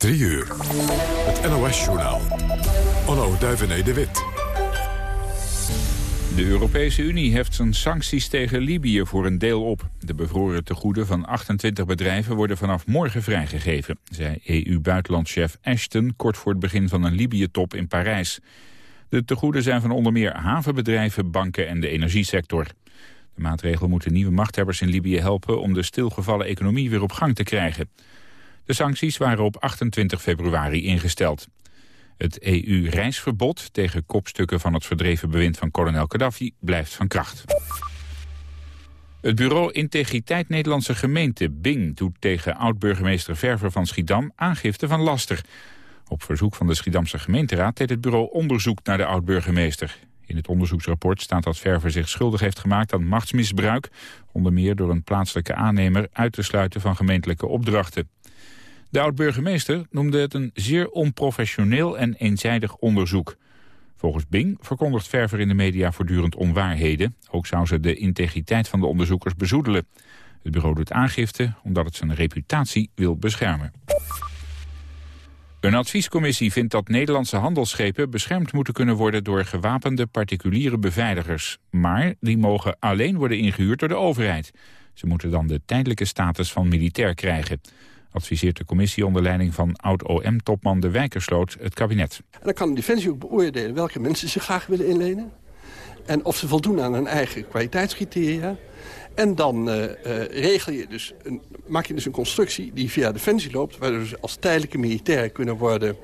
3 uur. Het NOS-journaal. Onno Duivené de Wit. De Europese Unie heft zijn sancties tegen Libië voor een deel op. De bevroren tegoeden van 28 bedrijven worden vanaf morgen vrijgegeven, zei EU-buitenlandchef Ashton kort voor het begin van een Libië-top in Parijs. De tegoeden zijn van onder meer havenbedrijven, banken en de energiesector. De maatregel moet de nieuwe machthebbers in Libië helpen om de stilgevallen economie weer op gang te krijgen. De sancties waren op 28 februari ingesteld. Het EU-reisverbod tegen kopstukken van het verdreven bewind van kolonel Gaddafi blijft van kracht. Het bureau Integriteit Nederlandse Gemeente, Bing, doet tegen oud-burgemeester Verver van Schiedam aangifte van laster. Op verzoek van de Schiedamse gemeenteraad deed het bureau onderzoek naar de oud-burgemeester. In het onderzoeksrapport staat dat Verver zich schuldig heeft gemaakt aan machtsmisbruik, onder meer door een plaatselijke aannemer uit te sluiten van gemeentelijke opdrachten. De oud-burgemeester noemde het een zeer onprofessioneel en eenzijdig onderzoek. Volgens Bing verkondigt Verver in de media voortdurend onwaarheden. Ook zou ze de integriteit van de onderzoekers bezoedelen. Het bureau doet aangifte omdat het zijn reputatie wil beschermen. Een adviescommissie vindt dat Nederlandse handelsschepen beschermd moeten kunnen worden door gewapende particuliere beveiligers. Maar die mogen alleen worden ingehuurd door de overheid. Ze moeten dan de tijdelijke status van militair krijgen adviseert de commissie onder leiding van oud-OM-topman De Wijkersloot het kabinet. En dan kan de Defensie ook beoordelen welke mensen zich graag willen inlenen. En of ze voldoen aan hun eigen kwaliteitscriteria. En dan uh, uh, regel je dus maak je dus een constructie die via Defensie loopt... waardoor ze als tijdelijke militairen kunnen worden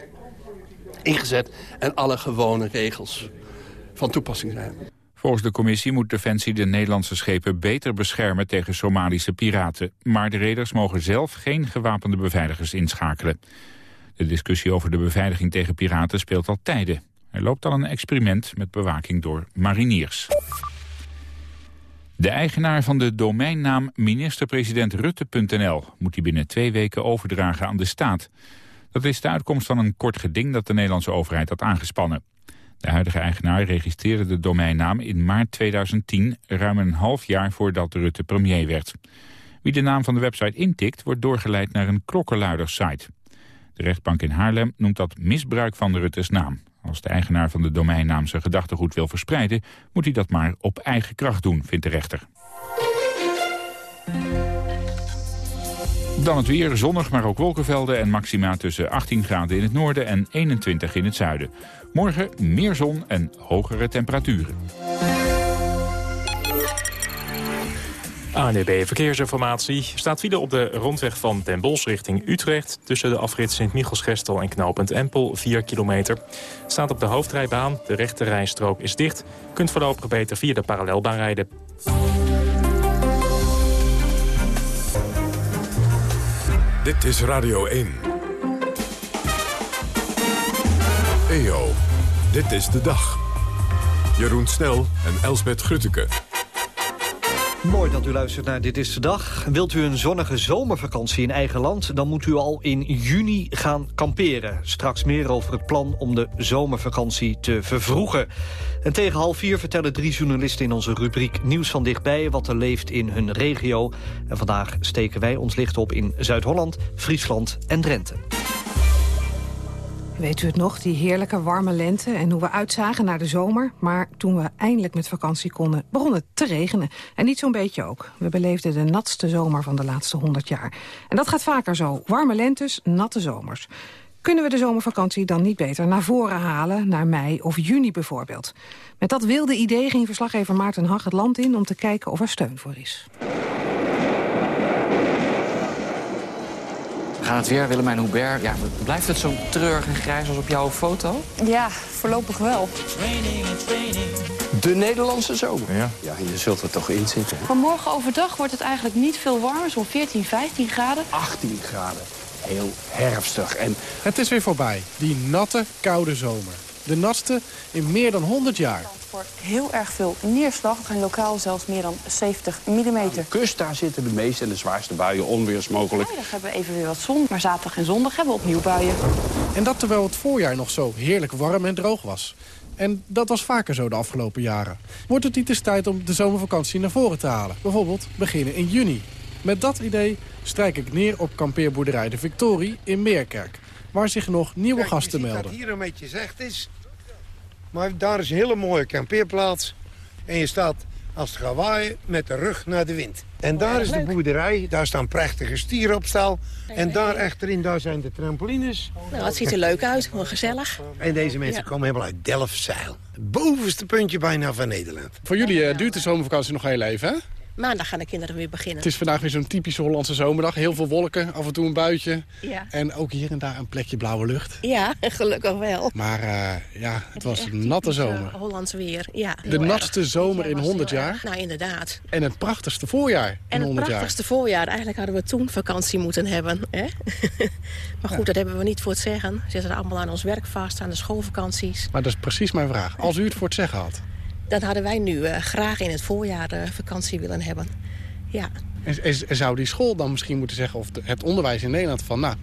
ingezet... en alle gewone regels van toepassing zijn. Volgens de commissie moet Defensie de Nederlandse schepen beter beschermen tegen Somalische piraten. Maar de reders mogen zelf geen gewapende beveiligers inschakelen. De discussie over de beveiliging tegen piraten speelt al tijden. Er loopt al een experiment met bewaking door mariniers. De eigenaar van de domeinnaam ministerpresidentrutte.nl moet die binnen twee weken overdragen aan de staat. Dat is de uitkomst van een kort geding dat de Nederlandse overheid had aangespannen. De huidige eigenaar registreerde de domeinnaam in maart 2010, ruim een half jaar voordat Rutte premier werd. Wie de naam van de website intikt, wordt doorgeleid naar een klokkenluidersite. De rechtbank in Haarlem noemt dat misbruik van Rutte's naam. Als de eigenaar van de domeinnaam zijn gedachtegoed wil verspreiden... moet hij dat maar op eigen kracht doen, vindt de rechter. Dan het weer, zonnig, maar ook wolkenvelden en maxima tussen 18 graden in het noorden en 21 in het zuiden. Morgen meer zon en hogere temperaturen. ANDB Verkeersinformatie. Staat file op de rondweg van Den Bosch richting Utrecht... tussen de afrit Sint-Michelsgestel en knooppunt Empel, 4 kilometer. Staat op de hoofdrijbaan, de rechte rijstrook is dicht. Kunt voorlopig beter via de parallelbaan rijden. Dit is Radio 1. EO, dit is de dag. Jeroen Snel en Elsbet Grutteke. Mooi dat u luistert naar Dit is de Dag. Wilt u een zonnige zomervakantie in eigen land... dan moet u al in juni gaan kamperen. Straks meer over het plan om de zomervakantie te vervroegen. En tegen half vier vertellen drie journalisten in onze rubriek Nieuws van Dichtbij... wat er leeft in hun regio. En vandaag steken wij ons licht op in Zuid-Holland, Friesland en Drenthe. Weet u het nog, die heerlijke warme lente en hoe we uitzagen naar de zomer. Maar toen we eindelijk met vakantie konden, begon het te regenen. En niet zo'n beetje ook. We beleefden de natste zomer van de laatste 100 jaar. En dat gaat vaker zo. Warme lentes, natte zomers. Kunnen we de zomervakantie dan niet beter naar voren halen, naar mei of juni bijvoorbeeld? Met dat wilde idee ging verslaggever Maarten Hag het land in om te kijken of er steun voor is. Gaat het weer, Willemijn Hubert. Ja, blijft het zo treurig en grijs als op jouw foto? Ja, voorlopig wel. De Nederlandse zomer. Ja. Ja, je zult er toch in zitten. Van morgen overdag wordt het eigenlijk niet veel warmer, zo'n 14, 15 graden. 18 graden. Heel herfstig. En Het is weer voorbij, die natte, koude zomer. De natste in meer dan 100 jaar. Voor heel erg veel neerslag. Het zijn lokaal zelfs meer dan 70 mm. de kust, daar zitten de meeste en de zwaarste buien onweersmogelijk. Vrijdag hebben we even weer wat zon, maar zaterdag en zondag hebben we opnieuw buien. En dat terwijl het voorjaar nog zo heerlijk warm en droog was. En dat was vaker zo de afgelopen jaren. Wordt het niet eens tijd om de zomervakantie naar voren te halen? Bijvoorbeeld beginnen in juni. Met dat idee strijk ik neer op kampeerboerderij De Victorie in Meerkerk. waar zich nog nieuwe Kijk, gasten melden. dat hier een beetje zacht is. Maar daar is een hele mooie kampeerplaats. En je staat, als het gaat waaien, met de rug naar de wind. En daar is de boerderij. Daar staan prachtige stieren op stal. En daar achterin, daar zijn de trampolines. Nou, het ziet er leuk uit, gewoon gezellig. En deze mensen Ja. komen helemaal uit Delfzijl. Het bovenste puntje bijna van Nederland. Voor jullie eh, duurt de zomervakantie nog heel even, hè? Maandag gaan de kinderen weer beginnen. Het is vandaag weer zo'n typische Hollandse zomerdag. Heel veel wolken, af en toe een buitje. Ja. En ook hier en daar een plekje blauwe lucht. Ja, gelukkig wel. Maar eh, ja, het was een natte eh, zomer. Hollands weer, ja. De natste erg. zomer in 100 jaar. Nou, inderdaad. En het prachtigste voorjaar in het 100 jaar. prachtigste voorjaar. Eigenlijk hadden we toen vakantie moeten hebben. Hè? maar goed, dat hebben we niet voor het zeggen. We zitten allemaal aan ons werk vast, aan de schoolvakanties. Maar dat is precies mijn vraag. Als u het voor het zeggen had. Dan hadden wij nu eh, graag in het voorjaar eh, vakantie willen hebben. Ja, En, en- en zou die school dan misschien moeten zeggen... of het onderwijs in Nederland van... nou,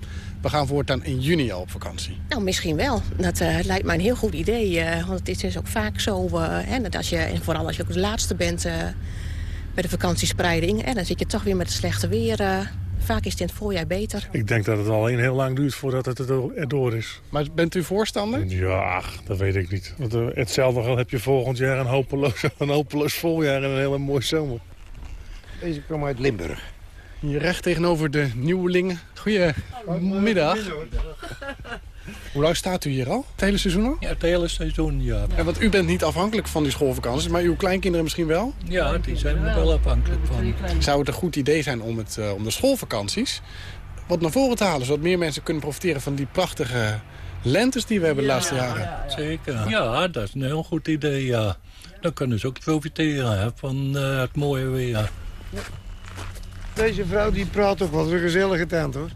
we gaan voortaan in juni al op vakantie. nou misschien wel. Dat eh, lijkt mij een heel goed idee. want het is ook vaak zo, hè, dat als je, en vooral als je ook de laatste bent bij de vakantiespreiding... En dan zit je toch weer met het slechte weer. Vaak is het in het voorjaar beter. Ik denk dat het alleen heel lang duurt voordat het er- erdoor is. Maar bent u voorstander? Ja, ach, dat weet ik niet. Want eh, hetzelfde geld heb je volgend jaar een hopeloos, een hopeloos voljaar en een hele mooie zomer. Deze kwam uit Limburg. Hier recht tegenover de nieuwelingen. Goedemiddag. Hoe lang staat u hier al? Het hele seizoen al? Ja, het hele seizoen, ja. Want u bent niet afhankelijk van die schoolvakanties, maar uw kleinkinderen misschien wel? Ja, die zijn er wel afhankelijk van. Zou het een goed idee zijn om, het, eh, om de schoolvakanties wat naar voren te halen... zodat meer mensen kunnen profiteren van die prachtige lentes die we hebben de laatste jaren? Zeker. Ja, dat is een heel goed idee, ja. Dan kunnen ze ook profiteren hè, van eh, het mooie weer. Deze vrouw die praat ook wel een gezellige tent hoor.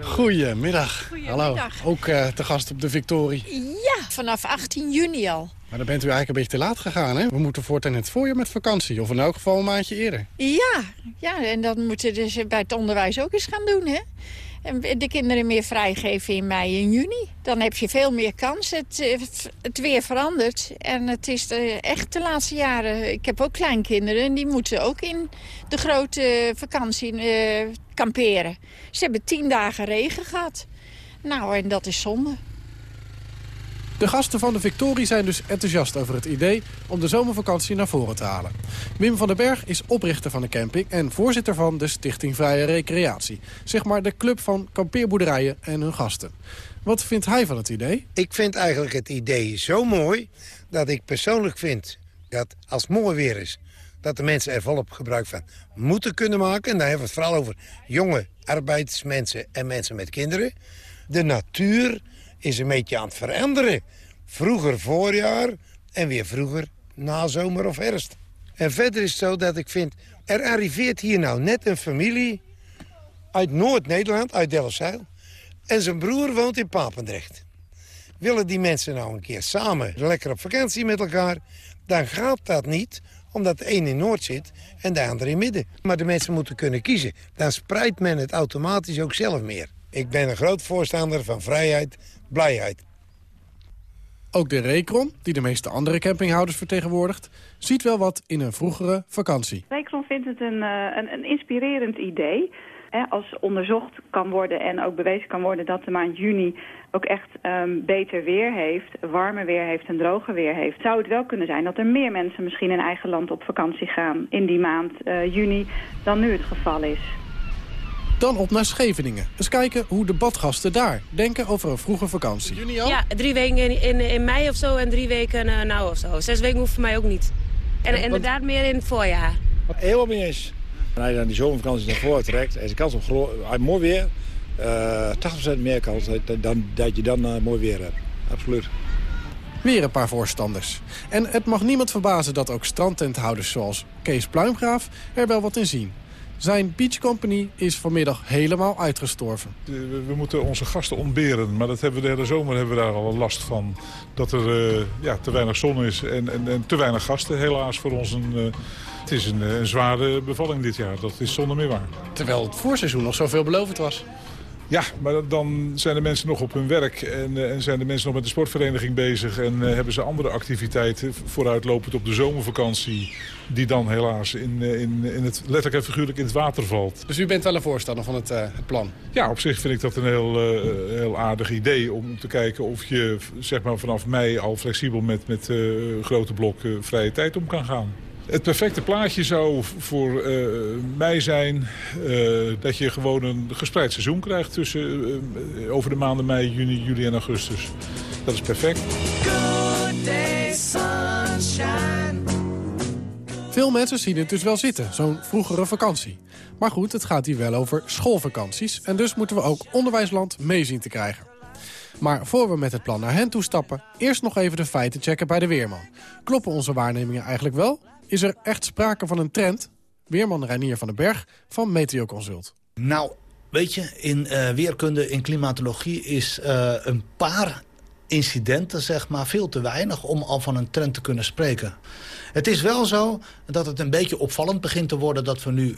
Goedemiddag. Hallo. Ook eh, te gast op de Victorie. Ja, vanaf 18 juni al. Maar dan bent u eigenlijk een beetje te laat gegaan, hè? We moeten voortaan in het voorjaar met vakantie. Of in elk geval een maandje eerder. Ja, ja en dat moeten dus bij het onderwijs ook eens gaan doen, hè? De kinderen meer vrijgeven in mei en juni. Dan heb je veel meer kans. Het, eh, het weer verandert. En het is echt de laatste jaren... Ik heb ook kleinkinderen en die moeten ook in de grote vakantie eh, kamperen. Ze hebben tien dagen regen gehad. Nou, en dat is zonde. De gasten van de Victorie zijn dus enthousiast over het idee om de zomervakantie naar voren te halen. Wim van den Berg is oprichter van de camping en voorzitter van de Stichting Vrije Recreatie. Zeg maar de club van kampeerboerderijen en hun gasten. Wat vindt hij van het idee? Ik vind eigenlijk het idee zo mooi dat ik persoonlijk vind dat als mooi weer is... dat de mensen er volop gebruik van moeten kunnen maken. En dan hebben we het vooral over jonge arbeidsmensen en mensen met kinderen. De natuur is een beetje aan het veranderen. Vroeger voorjaar en weer vroeger nazomer of herfst. En verder is het zo dat ik vind... er arriveert hier nou net een familie uit Noord-Nederland, uit Delfzijl... en zijn broer woont in Papendrecht. Willen die mensen nou een keer samen lekker op vakantie met elkaar... dan gaat dat niet, omdat de een in Noord zit en de ander in Midden. Maar de mensen moeten kunnen kiezen. Dan spreidt men het automatisch ook zelf meer. Ik ben een groot voorstander van vrijheid, blijheid. Ook de Recron, die de meeste andere campinghouders vertegenwoordigt... ziet wel wat in een vroegere vakantie. Wijkron vindt het een, eh, een, een inspirerend idee. Hè, als onderzocht kan worden en ook bewezen kan worden dat de maand juni ook echt ehm, beter weer heeft, warmer weer heeft en droger weer heeft, zou het wel kunnen zijn dat er meer mensen misschien in eigen land op vakantie gaan in die maand eh, juni dan nu het geval is. Dan op naar Scheveningen. Eens kijken hoe de badgasten daar denken over een vroege vakantie. Juni al? Ja, drie weken in, in, in mei of zo en drie weken eh, nou of zo. Zes weken hoeft voor mij ook niet. En want- inderdaad meer in het voorjaar. Helemaal mee eens. En als je dan die zomervakantie naar voren trekt, is de kans op ah, mooi weer, eh 80% meer kans dat, dan, dat je dan eh, mooi weer hebt. Absoluut. Weer een paar voorstanders. En het mag niemand verbazen dat ook strandtenthouders zoals Kees Pluimgraaf er wel wat in zien. Zijn beach company is vanmiddag helemaal uitgestorven. We, we moeten onze gasten ontberen, maar dat hebben we de hele zomer hebben we daar al last van. Dat er eh, ja, te weinig zon is en, en, en te weinig gasten. Helaas voor ons een, eh, het is een, eh, een zware bevalling dit jaar. Dat is zonder meer waar. Terwijl het voorseizoen nog zoveel belovend was. Ja, maar dan zijn de mensen nog op hun werk en, eh, en zijn de mensen nog met de sportvereniging bezig... en uh, hebben ze andere activiteiten vooruitlopend op de zomervakantie... die dan helaas in, uh, in, in het, letterlijk en figuurlijk in het water valt. Dus u bent wel een voorstander van het, het plan? Ja, op zich vind ik dat een heel, heel aardig idee om te kijken of je zeg maar, vanaf mei al flexibel met, met grote blokken vrije tijd om kan gaan. Het perfecte plaatje zou voor uh, mij zijn uh, dat je gewoon een gespreid seizoen krijgt tussen, uh, over de maanden mei, juni, juli en augustus. Dat is perfect. Good day, sunshine. Veel mensen zien het dus wel zitten, zo'n vroegere vakantie. Maar goed, het gaat hier wel over schoolvakanties. En dus moeten we ook onderwijsland mee zien te krijgen. Maar voor we met het plan naar hen toe stappen... eerst nog even de feiten checken bij de Weerman. Kloppen onze waarnemingen eigenlijk wel? Is er echt sprake van een trend? Weerman Reinier van den Berg van Meteoconsult. Nou, weet je, in uh, weerkunde, in klimatologie is uh, een paar incidenten, zeg maar, veel te weinig om al van een trend te kunnen spreken. Het is wel zo dat het een beetje opvallend begint te worden dat we nu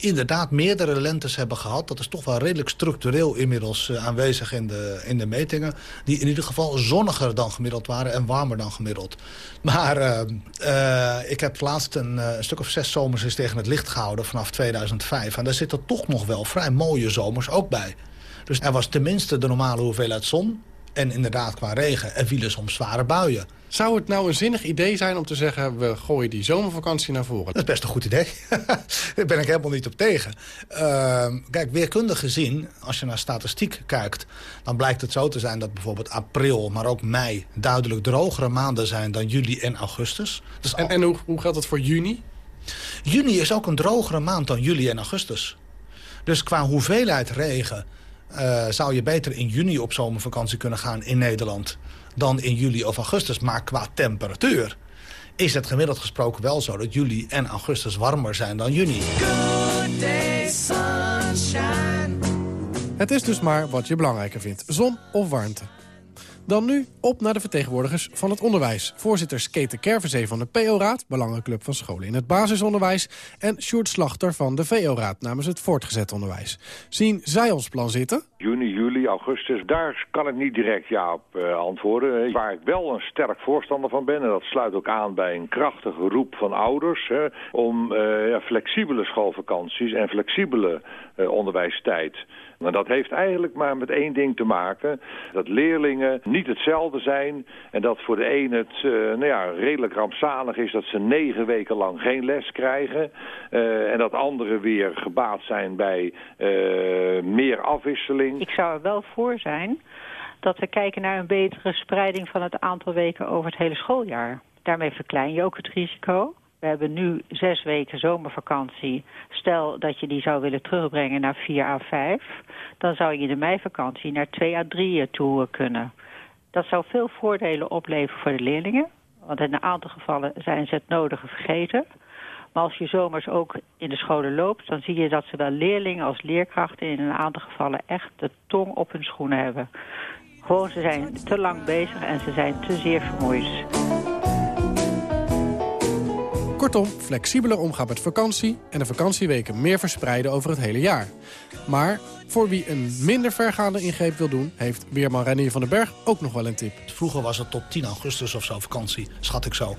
inderdaad meerdere lentes hebben gehad. Dat is toch wel redelijk structureel inmiddels uh, aanwezig in de, in de metingen. Die in ieder geval zonniger dan gemiddeld waren en warmer dan gemiddeld. Maar uh, uh, ik heb laatst een, stuk of zes zomers eens tegen het licht gehouden vanaf 2005. En daar zitten toch nog wel vrij mooie zomers ook bij. Dus er was tenminste de normale hoeveelheid zon. En inderdaad qua regen. Er vielen soms zware buien. Zou het nou een zinnig idee zijn om te zeggen... we gooien die zomervakantie naar voren? Dat is best een goed idee. Daar ben ik helemaal niet op tegen. Uh, kijk, weerkundig gezien, als je naar statistiek kijkt... dan blijkt het zo te zijn dat bijvoorbeeld april, maar ook mei... duidelijk drogere maanden zijn dan juli en augustus. Dus en, en hoe, hoe geldt het voor juni? Juni is ook een drogere maand dan juli en augustus. Dus qua hoeveelheid regen... Uh, zou je beter in juni op zomervakantie kunnen gaan in Nederland dan in juli of augustus. Maar qua temperatuur is het gemiddeld gesproken wel zo... dat juli en augustus warmer zijn dan juni. Good day, sunshine. Het is dus maar wat je belangrijker vindt. Zon of warmte. Dan nu op naar de vertegenwoordigers van het onderwijs. Voorzitter Skete Kervenzee van de PO-raad, belangenclub van scholen in het basisonderwijs... en Sjoerd Slachter van de VO-raad namens het voortgezet onderwijs. Zien zij ons plan zitten? Juni, juli, augustus, daar kan ik niet direct ja op uh, antwoorden. Waar ik wel een sterk voorstander van ben, en dat sluit ook aan bij een krachtige roep van ouders... Hè, om ja, flexibele schoolvakanties en flexibele onderwijstijd... Maar dat heeft eigenlijk maar met één ding te maken. Dat leerlingen niet hetzelfde zijn. En dat voor de een het uh, nou ja, redelijk rampzalig is dat ze negen weken lang geen les krijgen. Uh, en dat anderen weer gebaat zijn bij uh, meer afwisseling. Ik zou er wel voor zijn dat we kijken naar een betere spreiding van het aantal weken over het hele schooljaar. Daarmee verklein je ook het risico. We hebben nu zes weken zomervakantie. Stel dat je die zou willen terugbrengen naar 4 à 5... dan zou je de meivakantie naar 2 à 3 toe kunnen. Dat zou veel voordelen opleveren voor de leerlingen. Want in een aantal gevallen zijn ze het nodige vergeten. Maar als je zomers ook in de scholen loopt... dan zie je dat zowel leerlingen als leerkrachten in een aantal gevallen... echt de tong op hun schoenen hebben. Gewoon, ze zijn te lang bezig en ze zijn te zeer vermoeid. Kortom, flexibeler omgaan met vakantie en de vakantieweken meer verspreiden over het hele jaar. Maar voor wie een minder vergaande ingreep wil doen... heeft Weerman Reinier van den Berg ook nog wel een tip. Vroeger was het tot 10 augustus of zo vakantie, schat ik zo.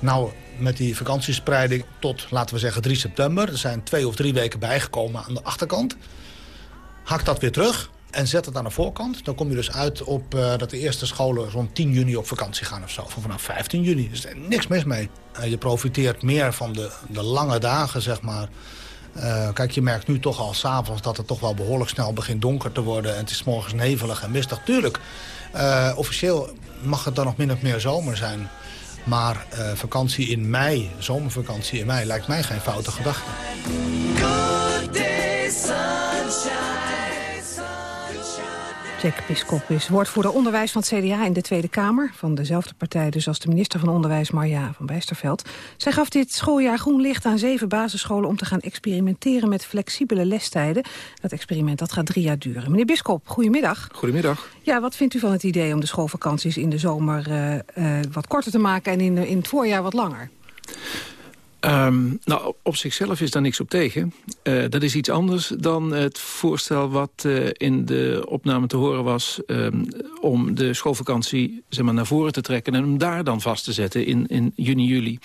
Nou, met die vakantiespreiding tot, laten we zeggen, 3 september... er zijn twee of drie weken bijgekomen aan de achterkant. Hak dat weer terug en zet het aan de voorkant. Dan kom je dus uit op uh, dat de eerste scholen rond 10 juni op vakantie gaan of zo. Of vanaf 15 juni. Dus er is niks mis mee. Uh, je profiteert meer van de, de lange dagen, zeg maar. Uh, kijk, je merkt nu toch al s'avonds dat het toch wel behoorlijk snel begint donker te worden. En het is morgens nevelig en mistig. Tuurlijk, officieel mag het dan nog min of meer zomer zijn. Maar vakantie in mei, zomervakantie in mei, lijkt mij geen foute gedachte. Good sunshine. Jack Piskop is woordvoerder onderwijs van het CDA in de Tweede Kamer. Van dezelfde partij dus als de minister van Onderwijs Marja van Bijsterveld. Zij gaf dit schooljaar groen licht aan zeven basisscholen... om te gaan experimenteren met flexibele lestijden. Dat experiment dat gaat drie jaar duren. Meneer Biskop, goedemiddag. Goedemiddag. Ja, wat vindt u van het idee om de schoolvakanties in de zomer uh, uh, wat korter te maken... en in, in het voorjaar wat langer? Ehm, nou, op zichzelf is daar niks op tegen. Uh, dat is iets anders dan het voorstel wat uh, in de opname te horen was... Um, om de schoolvakantie zeg maar, naar voren te trekken... en hem daar dan vast te zetten in, in juni, juli.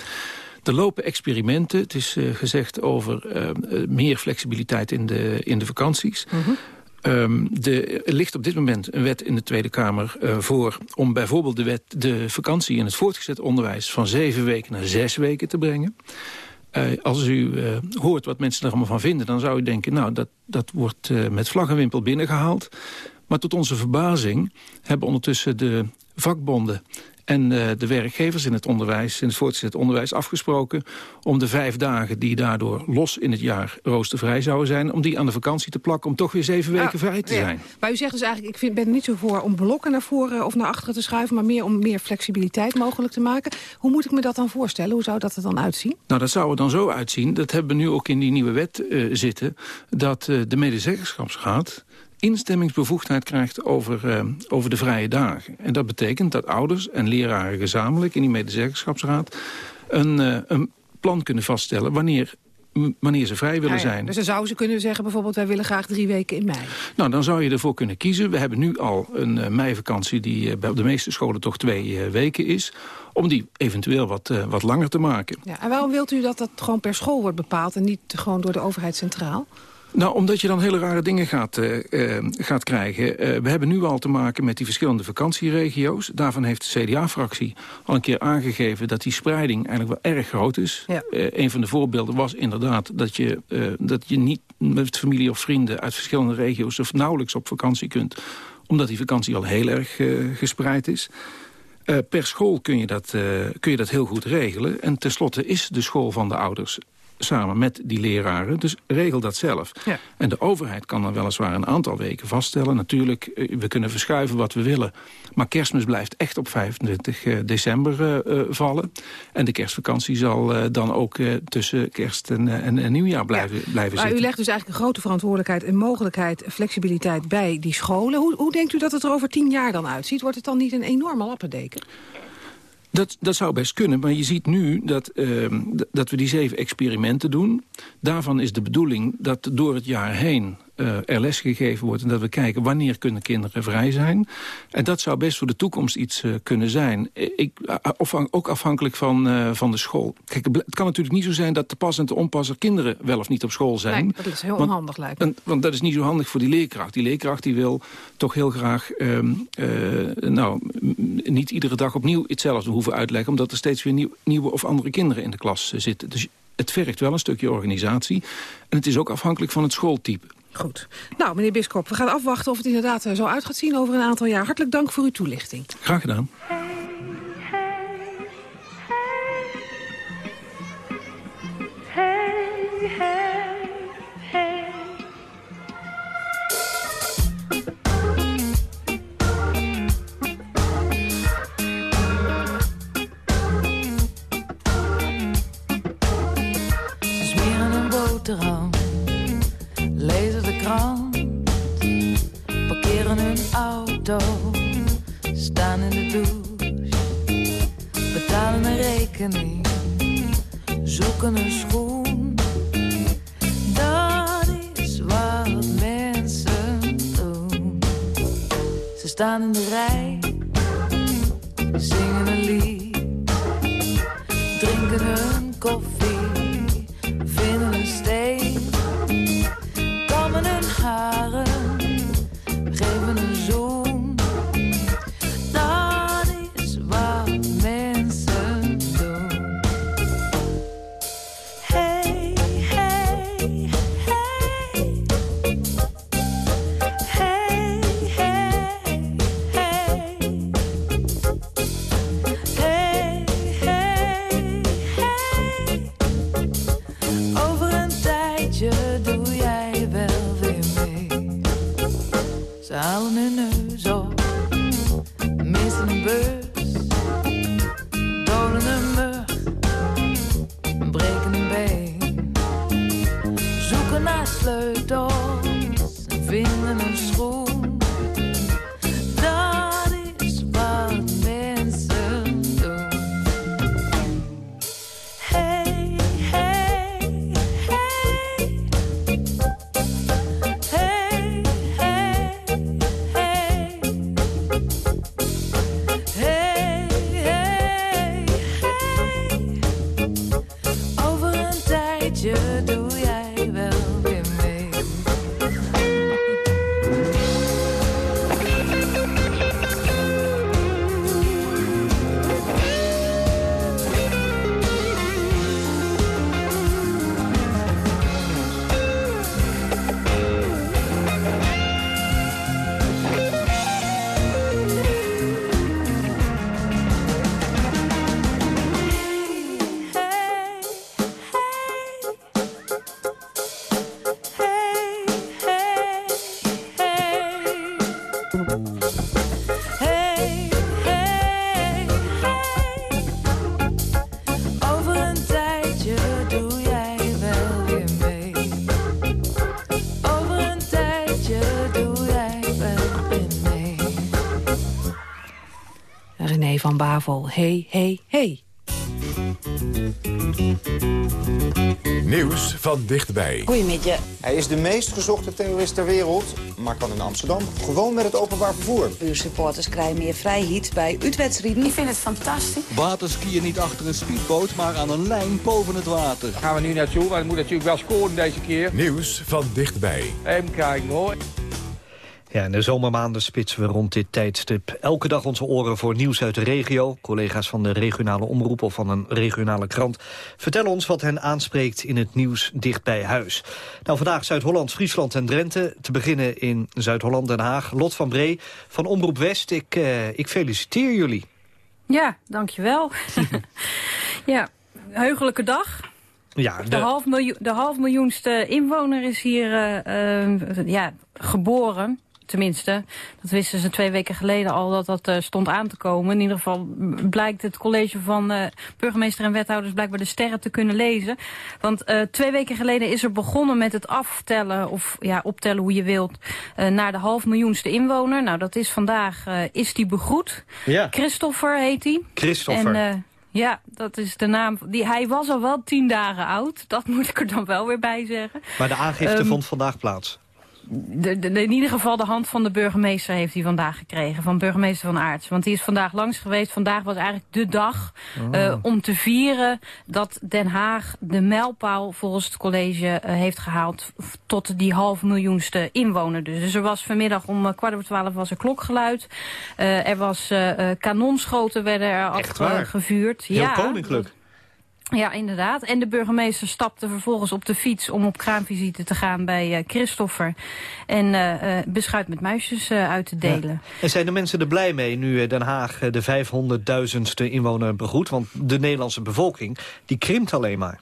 Er lopen experimenten. Het is uh, gezegd over uh, meer flexibiliteit in de, in de vakanties. -hmm. De, er ligt op dit moment een wet in de Tweede Kamer uh, voor... om bijvoorbeeld de, wet, de vakantie in het voortgezet onderwijs... van zeven weken naar zes weken te brengen. Uh, als u uh, hoort wat mensen er allemaal van vinden... dan zou u denken, nou, dat, dat wordt met vlag en wimpel binnengehaald. Maar tot onze verbazing hebben ondertussen de vakbonden en uh, de werkgevers in het onderwijs, in het voortgezet onderwijs afgesproken... om de vijf dagen die daardoor los in het jaar roostervrij zouden zijn... om die aan de vakantie te plakken om toch weer zeven weken ah, vrij te ja. zijn. Maar u zegt dus eigenlijk, ik vind, ben er niet zo voor om blokken naar voren of naar achteren te schuiven... maar meer om meer flexibiliteit mogelijk te maken. Hoe moet ik me dat dan voorstellen? Hoe zou dat er dan uitzien? Nou, dat zou er dan zo uitzien. Dat hebben we nu ook in die nieuwe wet uh, zitten. Dat uh, de medezeggenschapsraad instemmingsbevoegdheid krijgt over, uh, over de vrije dagen. En dat betekent dat ouders en leraren gezamenlijk in die medezeggenschapsraad... een, uh, een plan kunnen vaststellen wanneer wanneer ze vrij willen ja, ja. zijn. Dus dan zouden ze kunnen zeggen bijvoorbeeld... wij willen graag drie weken in mei. Nou, dan zou je ervoor kunnen kiezen. We hebben nu al een uh, meivakantie die uh, bij de meeste scholen toch twee uh, weken is om die eventueel wat, wat langer te maken. Ja, en waarom wilt u dat dat gewoon per school wordt bepaald... en niet gewoon door de overheid centraal? Nou, omdat je dan hele rare dingen gaat, uh, uh, gaat krijgen. Uh, we hebben nu al te maken met die verschillende vakantieregio's. Daarvan heeft de CDA-fractie al een keer aangegeven... dat die spreiding eigenlijk wel erg groot is. Ja. een van de voorbeelden was inderdaad dat je, dat je niet met familie of vrienden... uit verschillende regio's of nauwelijks op vakantie kunt. Omdat die vakantie al heel erg gespreid is. Uh, per school kun je, dat, uh, kun je dat heel goed regelen. En tenslotte is de school van de ouders samen met die leraren. Dus regel dat zelf. Ja. En de overheid kan dan weliswaar een aantal weken vaststellen. Natuurlijk, we kunnen verschuiven wat we willen. Maar kerstmis blijft echt op 25 december uh, vallen. En de kerstvakantie zal uh, dan ook uh, tussen kerst en, en, en nieuwjaar blijven, ja. blijven maar zitten. u legt dus eigenlijk een grote verantwoordelijkheid en mogelijkheid... flexibiliteit bij die scholen. Hoe, hoe denkt u dat het er over tien jaar dan uitziet? Wordt het dan niet een enorme lappendeken? Dat, dat zou best kunnen, maar je ziet nu dat, uh, dat we die zeven experimenten doen. Daarvan is de bedoeling dat door het jaar heen uh, er les gegeven wordt... en dat we kijken wanneer kunnen kinderen vrij zijn. En dat zou best voor de toekomst iets uh, kunnen zijn. Ik, afhang, ook afhankelijk van, uh, van de school. Kijk, het kan natuurlijk niet zo zijn dat de pas en de onpasser... kinderen wel of niet op school zijn. Nee, dat is heel want, onhandig lijkt me. En, want dat is niet zo handig voor die leerkracht. Die leerkracht die wil toch heel graag... Um, nou, niet iedere dag opnieuw hetzelfde hoeven uitleggen... omdat er steeds weer nieuw, nieuwe of andere kinderen in de klas zitten. Dus het vergt wel een stukje organisatie. En het is ook afhankelijk van het schooltype. Goed. Nou, meneer Biskop, we gaan afwachten of het inderdaad zo uit gaat zien over een aantal jaar. Hartelijk dank voor uw toelichting. Graag gedaan. Hey, hey, hey. Smeren een boterham parkeren hun auto, staan in de douche, betalen een rekening, zoeken een schoen. Dat is wat mensen doen. Ze staan in de rij, zingen een lied, drinken hun koffie, van Bavel, hey, hey, hey. Nieuws van dichtbij. Goedemiddag. Hij is de meest gezochte terrorist ter wereld, maar kan in Amsterdam gewoon met het openbaar vervoer. Uw supporters krijgen meer vrijheid bij uitwedstrijden. Ik vind het fantastisch. Waterskiën niet achter een speedboot, maar aan een lijn boven het water. Gaan we nu naartoe, want het moet natuurlijk wel scoren deze keer. Nieuws van dichtbij. Even kijken hoor. Ja, in de zomermaanden spitsen we rond dit tijdstip elke dag onze oren voor nieuws uit de regio. Collega's van de regionale omroep of van een regionale krant vertellen ons wat hen aanspreekt in het nieuws dicht bij huis. Nou, vandaag Zuid-Holland, Friesland en Drenthe. Te beginnen in Zuid-Holland, Den Haag. Lot van Bree van Omroep West, ik, eh, ik feliciteer jullie. Ja, dankjewel. ja, heugelijke dag. Ja, De, half, miljoen, de half miljoenste inwoner is hier eh, eh, ja, geboren. Tenminste, dat wisten ze twee weken geleden al dat dat eh, stond aan te komen. In ieder geval blijkt het college van eh, burgemeester en wethouders blijkbaar de sterren te kunnen lezen. Want eh, twee weken geleden is er begonnen met het aftellen, of ja, optellen hoe je wilt, naar de half miljoenste inwoner. Nou, dat is vandaag, is die begroet. Ja. Christopher heet hij. Christopher. En, ja, dat is de naam. Die, hij was al wel tien dagen oud. Dat moet ik er dan wel weer bij zeggen. Maar de aangifte Ehm, vond vandaag plaats. De, de- in ieder geval de hand van de burgemeester heeft hij vandaag gekregen. Van burgemeester van Aarts. Want die is vandaag langs geweest. Vandaag was eigenlijk de dag Oh. eh, om te vieren dat Den Haag de mijlpaal volgens het college eh, heeft gehaald tot die half miljoenste inwoner. Dus, dus er was vanmiddag om eh, kwart over twaalf was er klokgeluid. Eh, er was kanonschoten werden er Echt afgevuurd. Heel koninklijk. Ja, inderdaad. En de burgemeester stapte vervolgens op de fiets om op kraamvisite te gaan bij eh, Christopher. En eh, beschuit met muisjes uit te delen. En zijn de mensen er blij mee nu Den Haag de 500.000ste inwoner begroet? Want de Nederlandse bevolking, die krimpt alleen maar.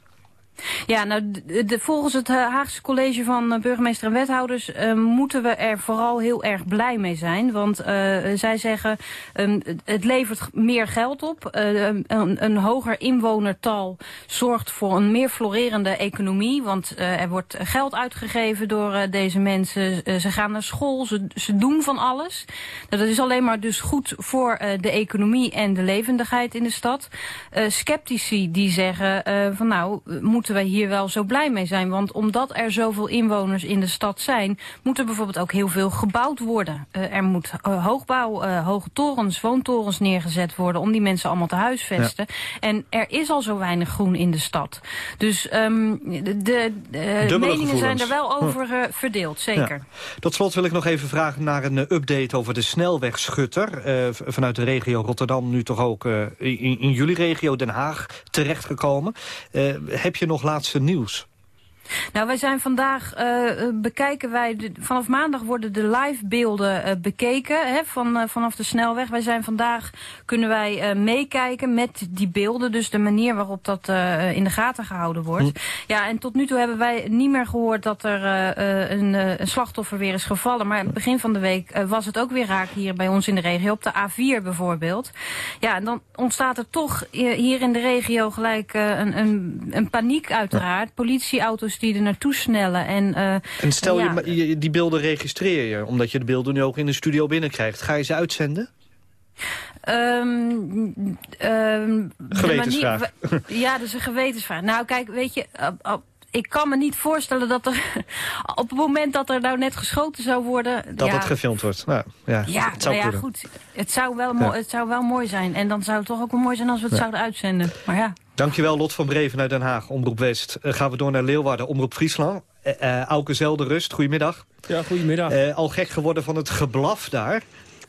Ja, nou, volgens het eh, Haagse College van eh, Burgemeester en Wethouders eh, moeten we er vooral heel erg blij mee zijn. Want zij zeggen, ehm, het- levert meer geld op. Eh, een, een hoger inwonertal zorgt voor een meer florerende economie. Want er wordt geld uitgegeven door deze mensen. Ze gaan naar school, ze, ze doen van alles. Nou, dat is alleen maar dus goed voor de economie en de levendigheid in de stad. Sceptici die zeggen van nou, eh, moeten wij hier wel zo blij mee zijn. Want omdat er zoveel inwoners in de stad zijn, moet er bijvoorbeeld ook heel veel gebouwd worden. Eh, er moet eh, hoogbouw, eh, hoge torens, woontorens neergezet worden om die mensen allemaal te huisvesten. En er is al zo weinig groen in de stad. Dus ehm, de, meningen zijn er wel over verdeeld, zeker. Ja. Tot slot wil ik nog even vragen naar een update over de snelwegschutter. vanuit de regio Rotterdam, nu toch ook in, in jullie regio Den Haag terechtgekomen. Heb je nog laatste nieuws? Nou, wij zijn vandaag, eh, bekijken wij, de- vanaf maandag worden de live beelden eh, bekeken hè, van, eh, vanaf de snelweg. Wij zijn vandaag, kunnen wij meekijken met die beelden, dus de manier waarop dat in de gaten gehouden wordt. Ja, en tot nu toe hebben wij niet meer gehoord dat er een, een slachtoffer weer is gevallen. Maar begin van de week was het ook weer raak hier bij ons in de regio, op de A4 bijvoorbeeld. Ja, en dan ontstaat er toch hier in de regio gelijk een, een, een paniek uiteraard. Politieauto's die er naartoe snellen. En, eh, En stel ja, je, die beelden registreer je, omdat je de beelden nu ook in de studio binnenkrijgt. Ga je ze uitzenden? De Gewetensvraag. manier- ja, dat is een gewetensvraag. Nou, kijk, weet je, ik kan me niet voorstellen dat er op het moment dat er nou net geschoten zou worden... Dat ja, het gefilmd wordt. Nou, ja, Ja, het zou nou ja, goed. Het zou, wel mooi, Ja. het zou wel mooi zijn. En dan zou het toch ook wel mooi zijn als we het Ja. zouden uitzenden. Maar ja. Dankjewel, Lot van Breven uit Den Haag, Omroep West. Eh, gaan we door naar Leeuwarden, Omroep Friesland. Eh eh, Auke Zelderust, goedemiddag. Ja, goedemiddag. Eh, al gek geworden van het geblaf daar?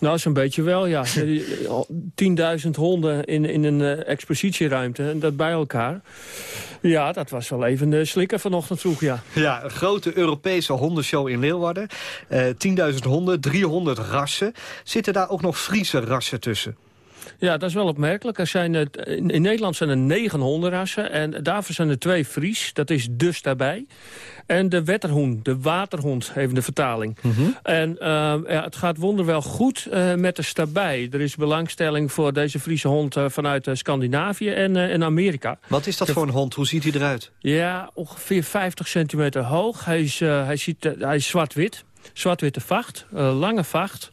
Nou, zo'n beetje wel, ja. Eh, al 10.000 honden in, in een eh, expositieruimte, en dat bij elkaar. Ja, dat was wel even de slikker vanochtend vroeg, ja. Ja, een grote Europese hondenshow in Leeuwarden. Eh 10.000 honden, 300 rassen. Zitten daar ook nog Friese rassen tussen? Ja, dat is wel opmerkelijk. Er zijn, eh, in, Nederland zijn er negen hondenrassen en daarvoor zijn er twee Fries. Dat is dus daarbij. En de wetterhoen, de waterhond, heeft de vertaling. Mhm. En eh, ja, het gaat wonderwel goed eh, met de stabij. Er is belangstelling voor deze Friese hond vanuit Scandinavië en, en Amerika. Wat is dat voor een hond? Hoe ziet hij eruit? Ja, ongeveer 50 centimeter hoog. Hij is, hij ziet, hij is zwart-wit. Zwart-witte vacht, lange vacht.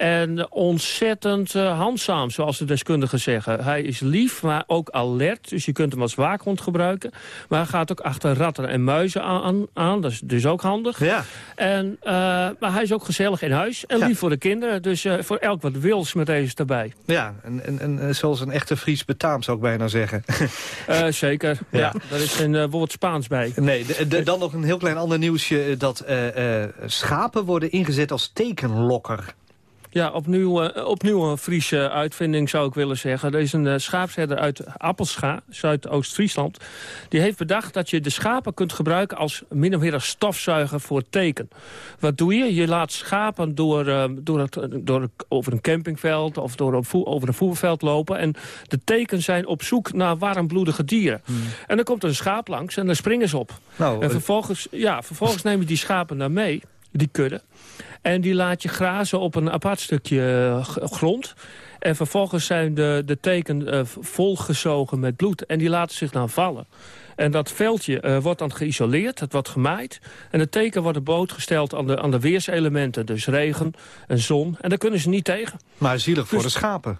En ontzettend uh, handzaam, zoals de deskundigen zeggen. Hij is lief, maar ook alert. Dus je kunt hem als waakhond gebruiken. Maar hij gaat ook achter ratten en muizen aan. aan dat is dus ook handig. Ja. En, uh, maar hij is ook gezellig in huis. En Ja. lief voor de kinderen. Dus uh, voor elk wat wils met deze erbij. Ja, en, en, en zoals een echte Fries betaamt, zou ik bijna zeggen. Zeker, ja. ja. Daar is een woord Spaans bij. Nee, de, de, dan nog een heel klein ander nieuwsje. Dat schapen worden ingezet als tekenlokker. Ja, opnieuw, uh, opnieuw een Friese uitvinding zou ik willen zeggen. Er is een uh, schaapsherder uit Appelscha, Zuidoost-Friesland. Die heeft bedacht dat je de schapen kunt gebruiken als min of meer als stofzuiger voor teken. Wat doe je? Je laat schapen door, uh, door, het, door over een campingveld of door op over een voerveld lopen. En de tekens zijn op zoek naar warmbloedige dieren. Hmm. En dan komt er een schaap langs en dan springen ze op. Nou, en vervolgens, ja, vervolgens neem je die schapen naar mee, die kudde. En die laat je grazen op een apart stukje grond. En vervolgens zijn de, de teken uh, volgezogen met bloed. En die laten zich dan vallen. En dat veldje uh, wordt dan geïsoleerd, het wordt gemaaid. En het teken wordt blootgesteld aan de, aan de weerselementen. Dus regen en zon. En daar kunnen ze niet tegen. Maar zielig voor dus, de schapen.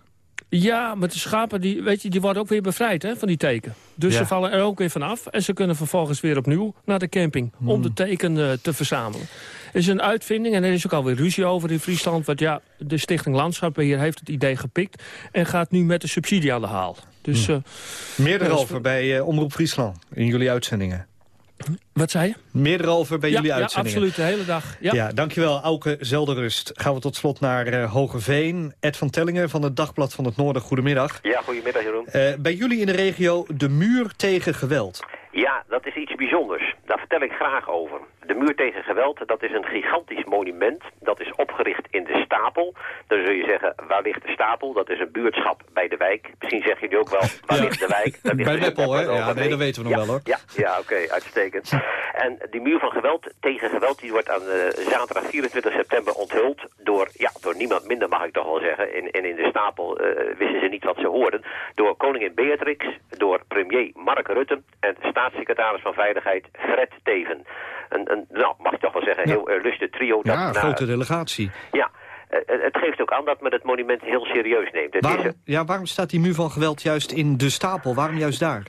Ja, maar de schapen die, weet je, die worden ook weer bevrijd hè, van die teken. Dus ja. ze vallen er ook weer vanaf. En ze kunnen vervolgens weer opnieuw naar de camping. Hmm. Om de teken uh, te verzamelen. Het is een uitvinding en er is ook alweer ruzie over in Friesland. Want ja, de Stichting Landschapbeheer heeft het idee gepikt. En gaat nu met de subsidie aan de haal. Dus, hmm. uh, Meer erover bij uh, Omroep Friesland in jullie uitzendingen. Wat zei je? Meer erover bij ja, jullie ja, uitzendingen. absoluut, de hele dag. Ja, ja dankjewel, Auke Zelderust. Gaan we tot slot naar uh, Hogeveen. Ed van Tellingen van het Dagblad van het Noorden. Goedemiddag. Ja, goedemiddag Jeroen. Uh, bij jullie in de regio de muur tegen geweld. Ja, dat is iets bijzonders. Daar vertel ik graag over. De muur tegen geweld, dat is een gigantisch monument. Dat is opgericht in de Stapel. Dan zul je zeggen, waar ligt de Stapel? Dat is een buurtschap bij de wijk. Misschien zeggen jullie ook wel, waar ja. ligt de wijk? Daar ligt bij Meppel, hè? Ja, nee, dat weten we nog ja, wel, hoor. Ja, ja oké, okay, uitstekend. En die muur van geweld tegen geweld, die wordt aan uh, zaterdag 24 september onthuld door, ja, door niemand minder, mag ik toch wel zeggen. En in, in de Stapel uh, wisten ze niet wat ze hoorden. Door koningin Beatrix, door premier Mark Rutte en staatssecretaris van Veiligheid Fred Teven. Een, een, nou, mag ik toch wel zeggen, heel illustre trio. Ja, een grote delegatie. Ja, uh, het geeft ook aan dat men het monument heel serieus neemt. Het waarom, is, ja, waarom staat die muur van geweld juist in de stapel? Waarom juist daar?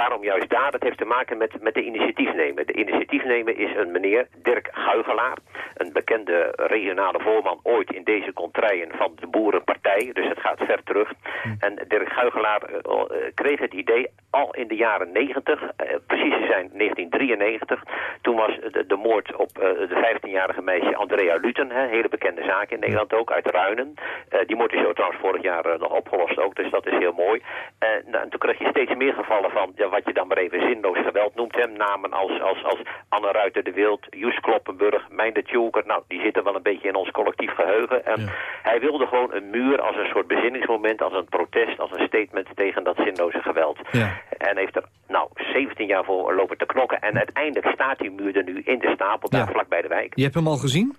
Nou, waarom juist daar? Dat heeft te maken met, met de initiatiefnemer. De initiatiefnemer is een meneer Dirk Guigelaar. Een bekende regionale voorman ooit in deze contraien van de Boerenpartij. Dus het gaat ver terug. Hm. En Dirk Guigelaar uh, uh, kreeg het idee al in de jaren 90, precies te zijn 1993. Toen was de, de moord op eh, de 15-jarige meisje Andrea Luten. Hè, hele bekende zaak in Nederland ook, uit Ruinen. Eh, die moord is trouwens vorig jaar eh, nog opgelost ook, dus dat is heel mooi. nou, en toen kreeg je steeds meer gevallen van ja, wat je dan maar even zinloos geweld noemt. Hè, namen als, als, als Anne Ruiter de Wild, Joes Kloppenburg, Mijn de Tjoeker. Nou, die zitten wel een beetje in ons collectief geheugen. En ja. hij wilde gewoon een muur als een soort bezinningsmoment, als een protest, als een statement tegen dat zinloze geweld. Ja. En heeft er nou 17 jaar voor lopen te knokken. En uiteindelijk staat die muur er nu in de stapel, daar vlak bij de wijk. Je hebt hem al gezien?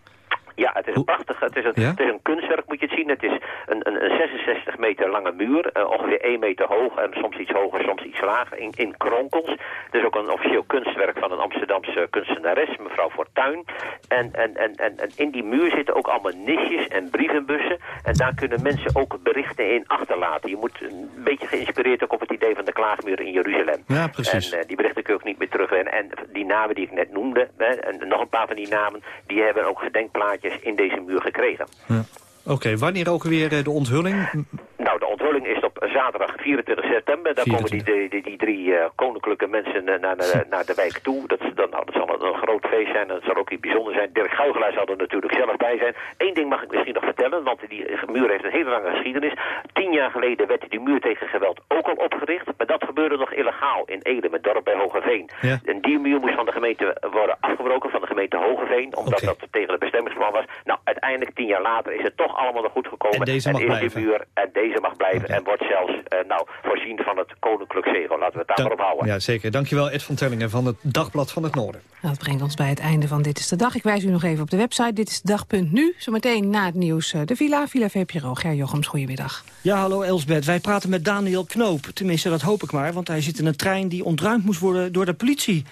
Ja, het is een prachtig, het is een, ja? het is een kunstwerk moet je het zien. Het is een, een, een 66 meter lange muur, uh, ongeveer 1 meter hoog en soms iets hoger, soms iets lager, in, in kronkels. Het is ook een officieel kunstwerk van een Amsterdamse kunstenares, mevrouw Fortuyn. En, en, en, en, en in die muur zitten ook allemaal nisjes en brievenbussen. En daar kunnen mensen ook berichten in achterlaten. Je moet een beetje geïnspireerd ook op het idee van de klaagmuur in Jeruzalem. Ja, precies. En uh, die berichten kun je ook niet meer terug. En, en die namen die ik net noemde, hè, en nog een paar van die namen, die hebben ook gedenkplaatjes in deze muur gekregen. Ja. Oké, okay, wanneer ook weer de onthulling? Nou, onthulling is op zaterdag 24 september. Daar komen die, die, die, drie eh, koninklijke mensen naar, naar, naar, de wijk toe. Dat, dan, nou, dat zal een, groot feest zijn en dat zal ook iets bijzonders zijn. Dirk Guigelaar zal er natuurlijk zelf bij zijn. Eén ding mag ik misschien nog vertellen, want die muur heeft een hele lange geschiedenis. Tien jaar geleden werd die muur tegen geweld ook al opgericht. Maar dat gebeurde nog illegaal in Ede, het dorp bij Hogeveen. Ja. En die muur moest van de gemeente worden afgebroken, van de gemeente Hogeveen. Omdat dat tegen het bestemmingsplan was. Nou, uiteindelijk tien jaar later is het toch allemaal nog goed gekomen. En deze mag en blijven. Die muur, en deze mag blijven en wordt zelfs uh, nou, voorzien van het koninklijk zegel. Laten we het daar maar op houden. Ja, zeker. Dankjewel Ed van Tellingen van het Dagblad van het Noorden. Dat brengt ons bij het einde van Dit is de Dag. Ik wijs u nog even op de website Dit is de Dag.nu. Zometeen na het nieuws de Villa, Villa VPRO. Ger Jochems, goedemiddag. Ja, hallo Elsbeth. Wij praten met Daniel Knoop. Tenminste, dat hoop ik maar, want hij zit in een trein die ontruimd moest worden door de politie.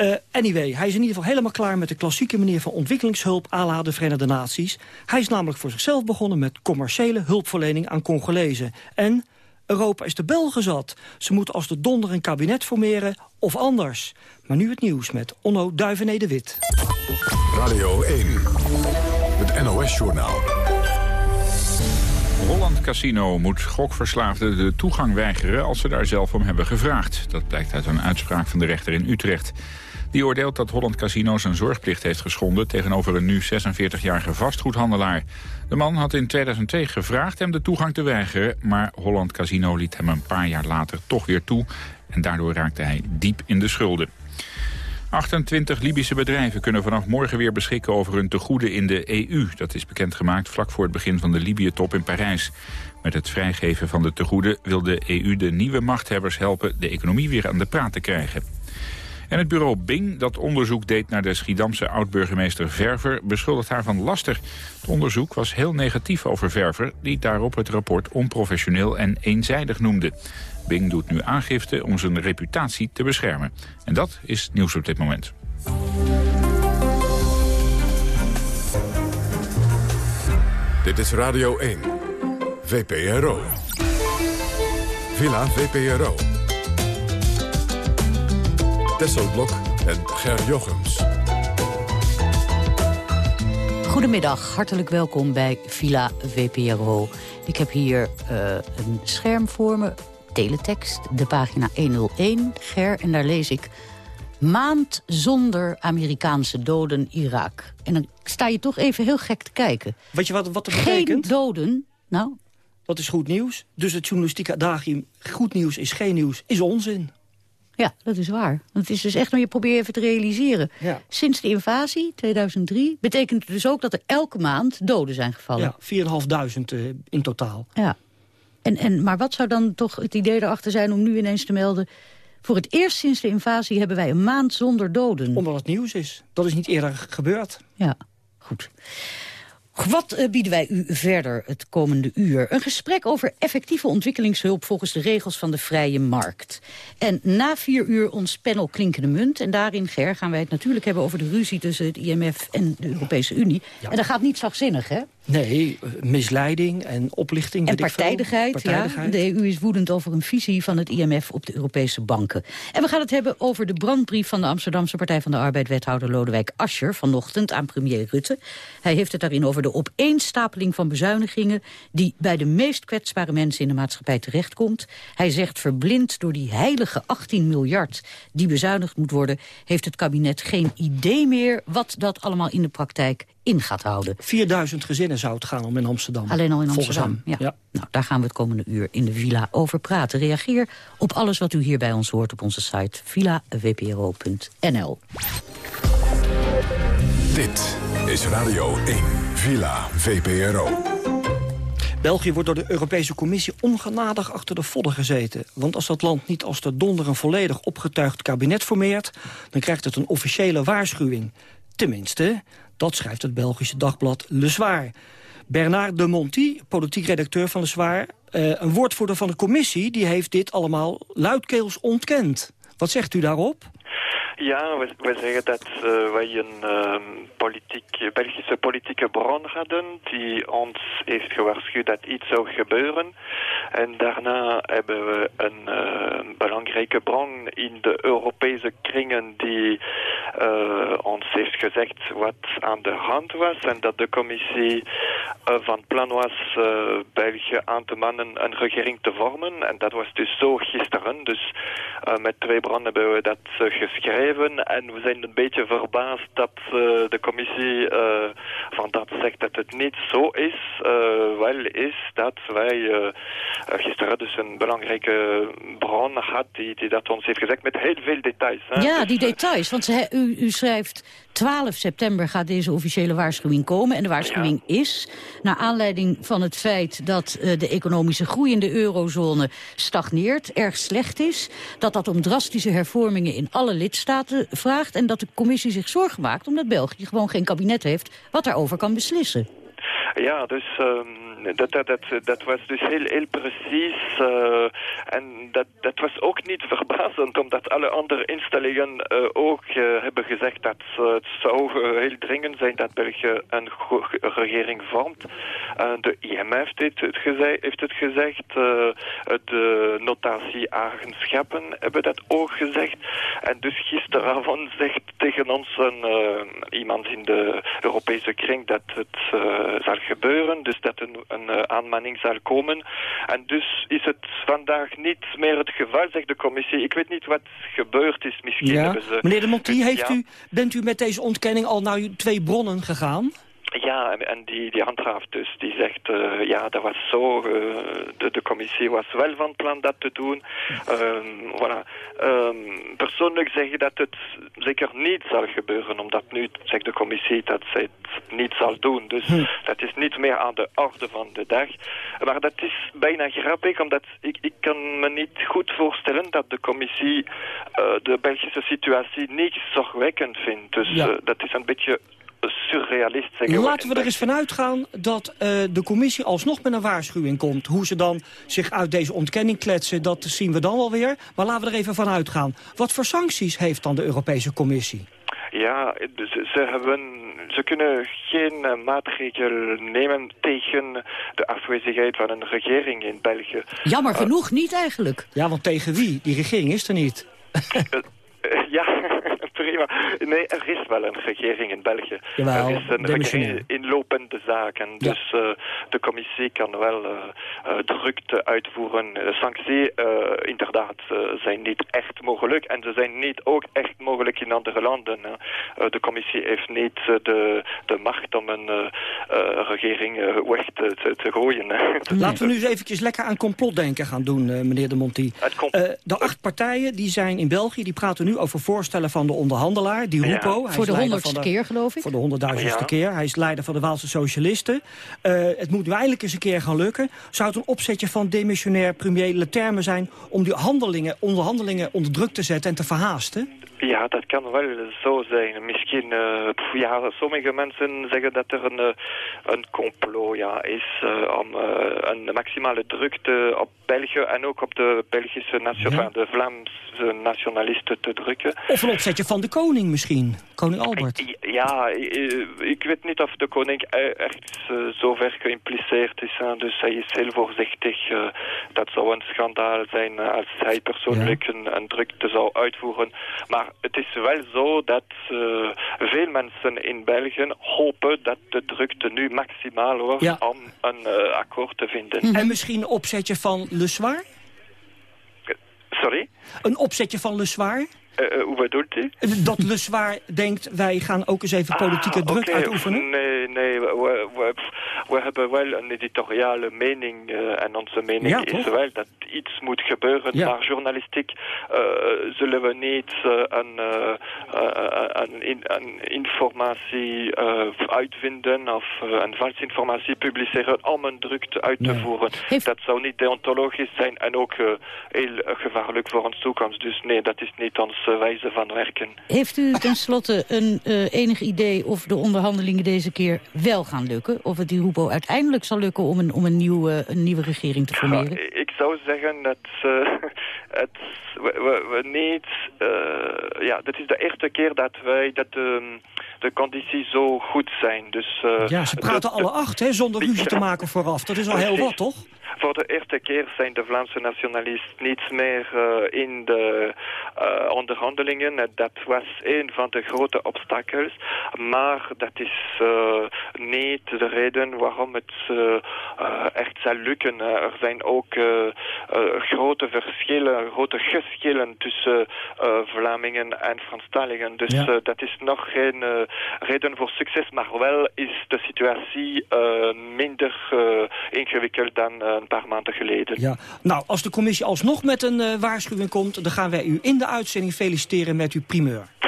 Uh, anyway, hij is in ieder geval helemaal klaar met de klassieke manier van ontwikkelingshulp à la de Verenigde Naties. Hij is namelijk voor zichzelf begonnen met commerciële hulpverlening aan Congolezen. En Europa is de Belgen zat. Ze moeten als de donder een kabinet formeren of anders. Maar nu het nieuws met Onno Duivené de Wit. Radio 1, het NOS-journaal. Holland Casino moet gokverslaafden de toegang weigeren als ze daar zelf om hebben gevraagd. Dat blijkt uit een uitspraak van de rechter in Utrecht. Die oordeelt dat Holland Casino zijn zorgplicht heeft geschonden tegenover een nu 46-jarige vastgoedhandelaar. De man had in 2002 gevraagd hem de toegang te weigeren, maar Holland Casino liet hem een paar jaar later toch weer toe en daardoor raakte hij diep in de schulden. 28 Libische bedrijven kunnen vanaf morgen weer beschikken over hun tegoeden in de EU. Dat is bekendgemaakt vlak voor het begin van de Libië-top in Parijs. Met het vrijgeven van de tegoeden wil de EU de nieuwe machthebbers helpen de economie weer aan de praat te krijgen. En het bureau Bing, dat onderzoek deed naar de Schiedamse oud-burgemeester Verver, beschuldigt haar van laster. Het onderzoek was heel negatief over Verver, die daarop het rapport onprofessioneel en eenzijdig noemde. Bing doet nu aangifte om zijn reputatie te beschermen. En dat is nieuws op dit moment. Dit is Radio 1, VPRO. Villa VPRO. Tesselblok en Ger Jochems. Goedemiddag, hartelijk welkom bij Villa VPRO. Ik heb hier uh, een scherm voor me, teletext, de pagina 101, Ger, en daar lees ik... Maand zonder Amerikaanse doden Irak. En dan sta je toch even heel gek te kijken. Weet je wat, wat dat betekent? Geen doden, nou... Dat is goed nieuws. Dus het journalistieke adagium, goed nieuws is geen nieuws, is onzin. Ja, dat is waar. Het is dus echt, maar je probeert even te realiseren. Ja. Sinds de invasie, 2003, betekent het dus ook dat er elke maand doden zijn gevallen. Ja, 4.500 uh, in totaal. Ja. En, en, maar wat zou dan toch het idee erachter zijn om nu ineens te melden... voor het eerst sinds de invasie hebben wij een maand zonder doden. Omdat het nieuws is. Dat is niet eerder gebeurd. Ja, goed. Wat uh, bieden wij u verder het komende uur? Een gesprek over effectieve ontwikkelingshulp volgens de regels van de vrije markt. En na vier uur ons panel Klinkende Munt. En daarin, Ger, gaan wij het natuurlijk hebben over de ruzie tussen het IMF en de Europese Unie. Ja. En dat gaat niet zachtzinnig, hè? Nee, misleiding en oplichting. En partijdigheid, partijdigheid, ja. De EU is woedend over een visie van het IMF op de Europese banken. En we gaan het hebben over de brandbrief van de Amsterdamse Partij van de Arbeid... wethouder Lodewijk Asscher vanochtend aan premier Rutte. Hij heeft het daarin over de opeenstapeling van bezuinigingen... die bij de meest kwetsbare mensen in de maatschappij terechtkomt. Hij zegt verblind door die heilige 18 miljard die bezuinigd moet worden... heeft het kabinet geen idee meer wat dat allemaal in de praktijk in gaat houden. 4000 gezinnen zou het gaan om in Amsterdam. Alleen al in Amsterdam, ja. ja. Nou, daar gaan we het komende uur in de villa over praten. Reageer op alles wat u hier bij ons hoort op onze site villavpro.nl. Dit is Radio 1, Villa VPRO. België wordt door de Europese Commissie ongenadig achter de vodden gezeten. Want als dat land niet als de donder een volledig opgetuigd kabinet formeert... dan krijgt het een officiële waarschuwing. Tenminste, dat schrijft het Belgische dagblad Le Soir. Bernard de Monti, politiek redacteur van Le Soir... Uh, een woordvoerder van de commissie, die heeft dit allemaal luidkeels ontkend. Wat zegt u daarop? Ja, we, zeggen dat uh, wij een uh, politiek, Belgische politieke bron hadden die ons heeft gewaarschuwd dat iets zou gebeuren. En daarna hebben we een uh, belangrijke bron in de Europese kringen die ons heeft gezegd wat aan de hand was en dat de commissie van plan was België aan te mannen een regering te vormen. En dat was dus zo gisteren. Dus met twee bronnen hebben we dat geschreven. En we zijn een beetje verbaasd dat de commissie van dat zegt dat het niet zo is. wel is dat wij gisteren dus een belangrijke bron had die, die dat ons heeft gezegd met heel veel details. Hè. Ja, Dus, die details. Want ze, u, u schrijft 12 september gaat deze officiële waarschuwing komen. En de waarschuwing is, naar aanleiding van het feit dat uh, de economische groei in de eurozone stagneert, erg slecht is. Dat dat om drastische hervormingen in alle lidstaten vraagt. En dat de commissie zich zorgen maakt omdat België gewoon geen kabinet heeft wat daarover kan beslissen. Ja, dus... Um dat, dat, dat, dat was dus heel, heel precies. Uh, en dat, dat was ook niet verbazend, omdat alle andere instellingen uh, ook uh, hebben gezegd dat het zou heel dringend zijn dat België een regering vormt. de IMF heeft het, gezegd, heeft het gezegd. de notatieagenschappen hebben dat ook gezegd. En dus gisteravond zegt tegen ons een, iemand in de Europese kring dat het zal gebeuren. Dus dat een een uh, aanmaning zal komen. En dus is het vandaag niet meer het geval, zegt de commissie. Ik weet niet wat gebeurd is. Misschien ja. hebben ze... Meneer de Monti, heeft u, bent u met deze ontkenning al naar uw twee bronnen gegaan? Ja, en, en die, die handhaaft dus, die zegt, uh, ja, dat was zo, uh, de, de commissie was wel van plan dat te doen. Um, voilà. Um, persoonlijk zeg je dat het zeker niet zal gebeuren, omdat nu zegt de commissie dat zij het niet zal doen. Dus hm. dat is niet meer aan de orde van de dag. Maar dat is bijna grappig, omdat ik, ik kan me niet goed voorstellen dat de commissie uh, de Belgische situatie niet zorgwekkend vindt. Dus ja. dat is een beetje surrealist zeggen. Laten we er eens vanuit gaan dat uh, de commissie alsnog met een waarschuwing komt. Hoe ze dan zich uit deze ontkenning kletsen, dat zien we dan wel weer. Maar laten we er even vanuit gaan. Wat voor sancties heeft dan de Europese Commissie? Ja, dus ze, hebben, ze kunnen geen uh, maatregel nemen tegen de afwezigheid van een regering in België. Jammer uh, genoeg niet eigenlijk. Ja, want tegen wie? Die regering is er niet. prima. Nee, er is wel een regering in België. Jawel, er is een regering inlopende zaak. En Ja. dus uh, de commissie kan wel uh, uh, drukte uitvoeren. De sancties inderdaad zijn niet echt mogelijk. En ze zijn niet ook echt mogelijk in andere landen. de commissie heeft niet de, de macht om een regering weg te, te, te gooien. Laten we nu eens eventjes lekker aan complotdenken gaan doen, meneer de Monti. de acht partijen die zijn in België, die praten nu over voorstellen van de onderhandelaar, die Rupo. Hij Voor de honderdste keer, geloof ik? Voor de honderdduizendste Ja. keer. Hij is leider van de Waalse Socialisten. Uh, het moet nu eindelijk eens een keer gaan lukken. Zou het een opzetje van demissionair premier Leterme zijn... om die handelingen, onderhandelingen onder druk te zetten en te verhaasten? Ja, dat kan wel zo zijn. Misschien, uh, pff, ja, sommige mensen zeggen dat er een, uh, een complot ja, is uh, om een maximale drukte op België en ook op de Belgische nation, Ja. de Vlaamse nationalisten te drukken. Of een opzetje van de koning misschien? Koning Albert? Ja, ik, ik weet niet of de koning echt zo ver geïmpliceerd is. Hè. Dus hij is heel voorzichtig. Dat zou een schandaal zijn als hij persoonlijk ja. een, een, drukte zou uitvoeren. Maar het is wel zo dat uh, veel mensen in België hopen dat de drukte nu maximaal wordt ja. om een uh, akkoord te vinden. Mm -hmm. En misschien een opzetje van Le Soir? Sorry? Een opzetje van Le Soir? Uh, hoe bedoelt u? Dat Le Soir denkt, wij gaan ook eens even politieke ah, druk okay. uitoefenen? Nee, nee, we, we, we, hebben wel een editoriale mening uh, en onze mening ja, is wel dat iets moet gebeuren. Ja. Maar journalistiek uh, zullen we niet een, een, in, een, informatie uitvinden of een valse informatie publiceren om een druk uit te Nee. voeren. Heeft- Dat zou niet deontologisch zijn en ook heel gevaarlijk voor ons toekomst. Dus nee, dat is niet onze wijze van werken. Heeft u tenslotte een enig idee of de onderhandelingen deze keer wel gaan lukken? Of het die Uiteindelijk zal lukken om een, om een, nieuwe, een nieuwe regering te formeren? Ja, ik zou zeggen dat uh, het, we, we, we niet... Uh, ja, dit is de eerste keer dat wij dat um, de condities zo goed zijn. Dus, ja, ze praten alle acht, hè, zonder ruzie te maken vooraf. Dat is al heel wat, toch? Voor de eerste keer zijn de Vlaamse nationalisten niet meer uh, in de uh, onderhandelingen. Dat was een van de grote obstakels. Maar dat is uh, niet de reden waarom het echt zal lukken. er zijn ook grote verschillen, grote geschillen tussen Vlamingen en Franstaligen. Dus ja. dat is nog geen reden voor succes. Maar wel is de situatie minder ingewikkeld dan paar maanden geleden. Ja. Nou, als de commissie alsnog met een uh, waarschuwing komt... dan gaan wij u in de uitzending feliciteren met uw primeur.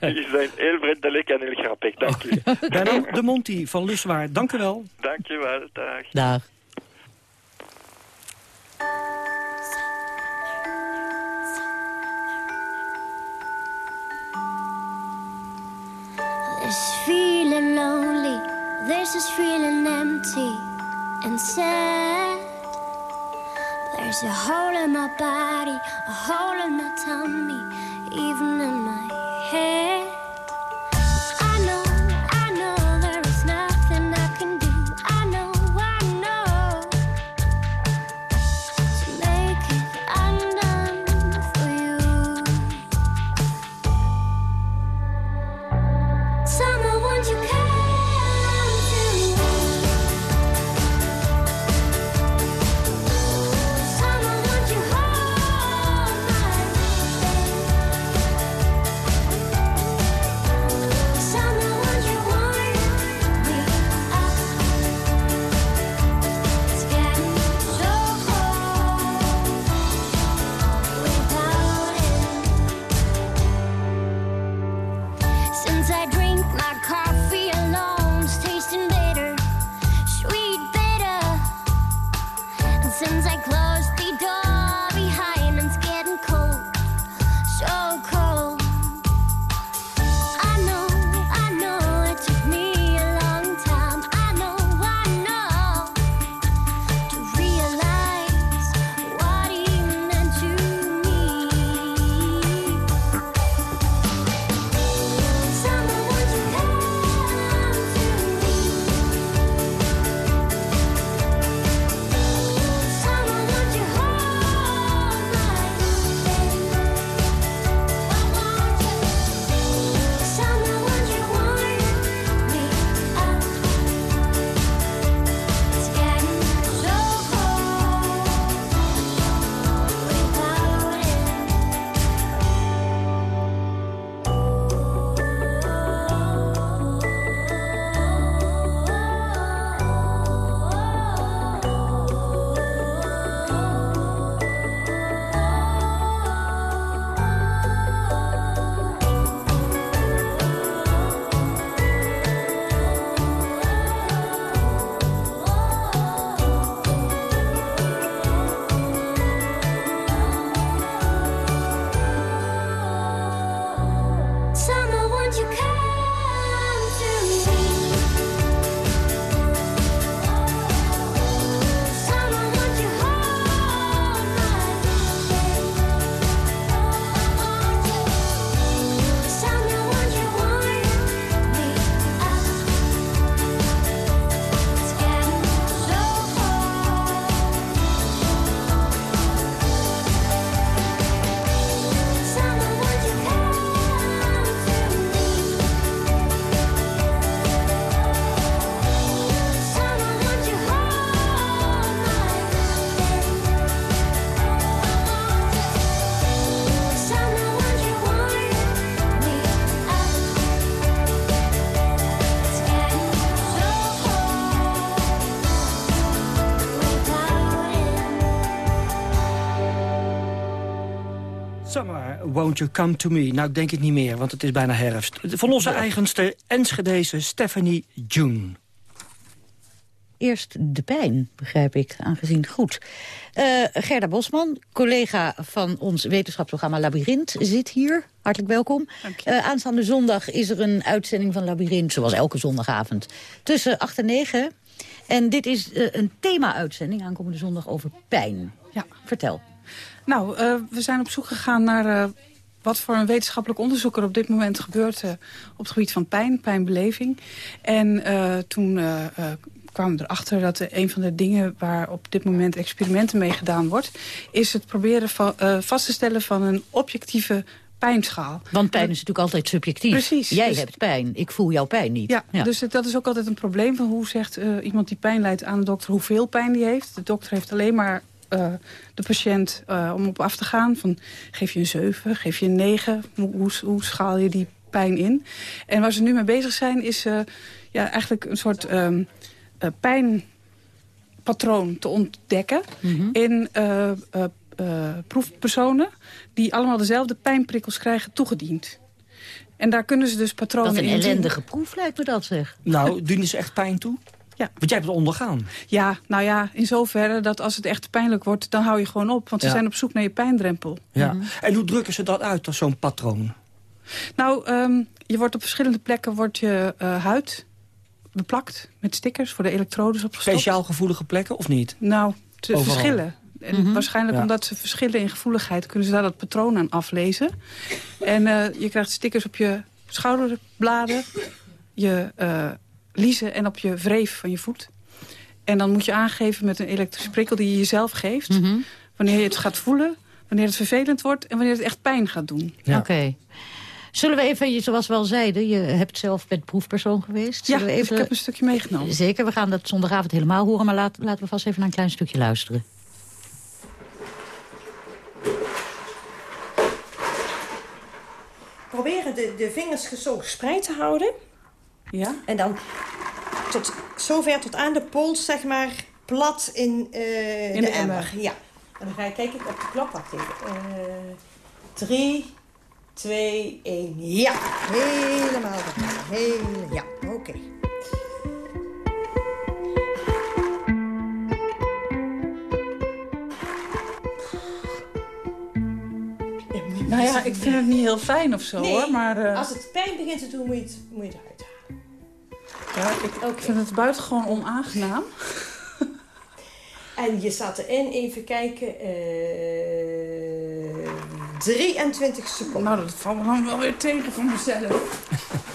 U zijn heel vriendelijk en heel grappig, dank u. Benno de Monti van Luswaard, dank u wel. Dank u wel, dag. Dag. This feeling lonely, this is feeling empty and said, There's a hole in my body, a hole in my tummy, even in my head. Won't You Come To Me. Nou, ik denk het niet meer, want het is bijna herfst. Van onze eigenste Enschedeze Stephanie June. Eerst de pijn, begrijp ik, aangezien goed. Uh, Gerda Bosman, collega van ons wetenschapsprogramma Labyrinth, zit hier. Hartelijk welkom. Uh, aanstaande zondag is er een uitzending van Labyrinth, zoals elke zondagavond, tussen 8 en 9. En dit is uh, een thema-uitzending aankomende zondag over pijn. Ja. Vertel. Nou, uh, we zijn op zoek gegaan naar uh, wat voor een wetenschappelijk onderzoek er op dit moment gebeurt uh, op het gebied van pijn, pijnbeleving. En toen kwamen erachter dat een van de dingen waar op dit moment experimenten mee gedaan wordt... is het proberen van, vast te stellen van een objectieve pijnschaal. Want pijn is natuurlijk altijd subjectief. Precies. Jij dus- hebt pijn, ik voel jouw pijn niet. Ja, dus dat is ook altijd een probleem van hoe zegt eh, iemand die pijn lijdt aan de dokter hoeveel pijn die heeft. De dokter heeft alleen maar eh, de patiënt eh, om op af te gaan. Van, geef je een 7, geef je een 9, hoe, hoe, hoe schaal je die pijn in? En waar ze nu mee bezig zijn is eh, ja, eigenlijk een soort ehm, eh, pijnpatroon te ontdekken in eh, eh, eh, proefpersonen die allemaal dezelfde pijnprikkels krijgen toegediend. En daar kunnen ze dus patronen Wat een in ellendige proef lijkt me dat, zeg. Nou, doen ze echt pijn toe? Ja. Want jij hebt het ondergaan. Ja, nou ja, in zoverre dat als het echt pijnlijk wordt... dan hou je gewoon op, want ze Ja. zijn op zoek naar je pijndrempel. Ja. En hoe drukken ze dat uit, als zo'n patroon? Nou, ehm, je wordt op verschillende plekken wordt je eh, huid beplakt met stickers voor de elektrodes opgestopt. Speciaal gevoelige plekken of niet? Nou, te Overal. verschillen. En Mhm. waarschijnlijk Ja. omdat ze verschillen in gevoeligheid... kunnen ze daar dat patroon aan aflezen. en eh, je krijgt stickers op je schouderbladen, je eh liezen en op je wreef van je voet. En dan moet je aangeven met een elektrische prikkel die je jezelf geeft... wanneer je het gaat voelen, wanneer het vervelend wordt... en wanneer het echt pijn gaat doen. Oké. Zullen we even, zoals we al zeiden, je hebt zelf met proefpersoon geweest. Ja, Zullen we dus ik heb een stukje meegenomen. Zeker, we gaan dat zondagavond helemaal horen, maar laat, laten we vast even naar een klein stukje luisteren. Proberen de, de vingers zo gespreid te houden. Ja. En dan tot, zover tot aan de pols, zeg maar, plat in, eh, In de, de emmer. emmer. Ja. En dan ga ik kijken op de klok. Wacht even. Eh, drie, twee, één. Ja. Helemaal. Heel, ja, oké. Nou ja, ik vind het niet heel fijn of zo, Nee, hoor. Maar eh, als het pijn begint te doen, moet je het, moet je het eruit halen. Ja, ik, vind het buitengewoon onaangenaam. En je staat erin, even kijken, eh 23 seconden. Nou, dat valt me dan wel weer tegen van mezelf.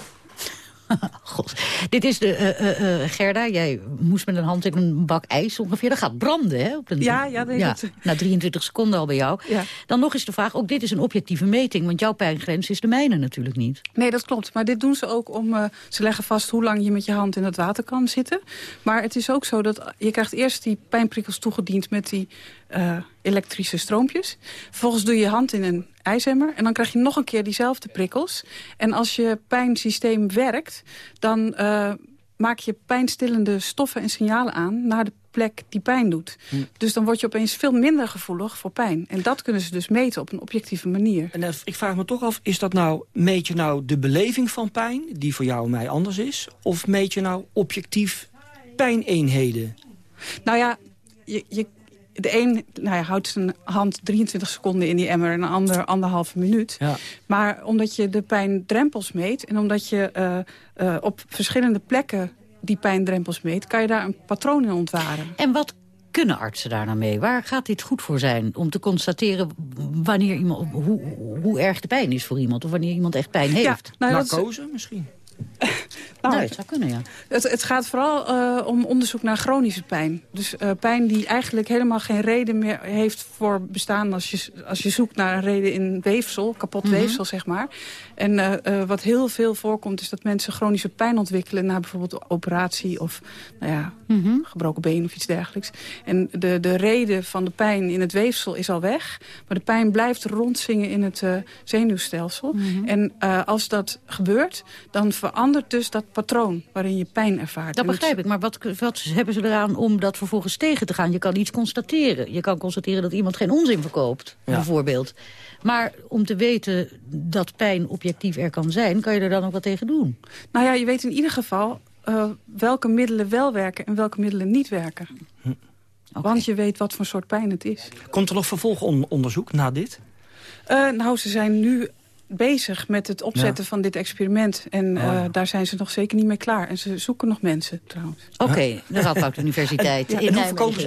God. Dit is de, eh, eh, eh, Gerda, jij moest met een hand in een bak ijs ongeveer. Dat gaat branden, hè? Op een, Ja, ja, dat- Na 23 seconden al bij jou. Ja. Dan nog eens de vraag, ook dit is een objectieve meting... want jouw pijngrens is de mijne natuurlijk niet. Nee, dat klopt. Maar dit doen ze ook om... ze leggen vast hoe lang je met je hand in het water kan zitten. Maar het is ook zo dat je krijgt eerst die pijnprikkels toegediend... met die elektrische stroompjes. Vervolgens doe je je hand in een ijsemmer... en dan krijg je nog een keer diezelfde prikkels. En als je pijnsysteem werkt... dan eh, maak je pijnstillende stoffen en signalen aan... naar de plek die pijn doet. Dus dan word je opeens veel minder gevoelig voor pijn. En dat kunnen ze dus meten op een objectieve manier. En eh, ik vraag me toch af, is dat nou, meet je nou de beleving van pijn... die voor jou en mij anders is? Of meet je nou objectief pijneenheden? Nou ja, je, je, de een nou ja, houdt zijn hand 23 seconden in die emmer... en de ander anderhalve minuut. Ja. Maar omdat je de pijndrempels meet... en omdat je eh, eh, op verschillende plekken die pijndrempels meet... kan je daar een patroon in ontwaren. En wat kunnen artsen daar nou mee? Waar gaat dit goed voor zijn? Om te constateren wanneer iemand, hoe, hoe erg de pijn is voor iemand... of wanneer iemand echt pijn heeft. nou, dat is- Narcose misschien? Nou, het zou kunnen, ja. Het, het gaat vooral eh, om onderzoek naar chronische pijn. Dus eh, pijn die eigenlijk helemaal geen reden meer heeft voor bestaan... als je, als je zoekt naar een reden in weefsel, kapot Mhm. weefsel, zeg maar. En eh, wat heel veel voorkomt is dat mensen chronische pijn ontwikkelen... na bijvoorbeeld een operatie of nou ja, Mhm. gebroken been of iets dergelijks. En de, de reden van de pijn in het weefsel is al weg... maar de pijn blijft rondzingen in het zenuwstelsel. Mhm. En als dat gebeurt, dan verandert dus dat patroon waarin je pijn ervaart. Dat begrijp ik, maar wat, wat hebben ze eraan om dat vervolgens tegen te gaan? Je kan iets constateren. Je kan constateren dat iemand geen onzin verkoopt, Ja. bijvoorbeeld. Maar om te weten dat pijn objectief er kan zijn... kan je er dan ook wat tegen doen? Nou ja, je weet in ieder geval eh, welke middelen wel werken en welke middelen niet werken. Hm. Want je weet wat voor soort pijn het is. Komt er nog vervolgonderzoek na dit? Eh, nou, ze zijn nu bezig met het opzetten van dit experiment. En Oh, eh, daar zijn ze nog zeker niet mee klaar. En ze zoeken nog mensen, trouwens. Oké, de Radboud Universiteit En, in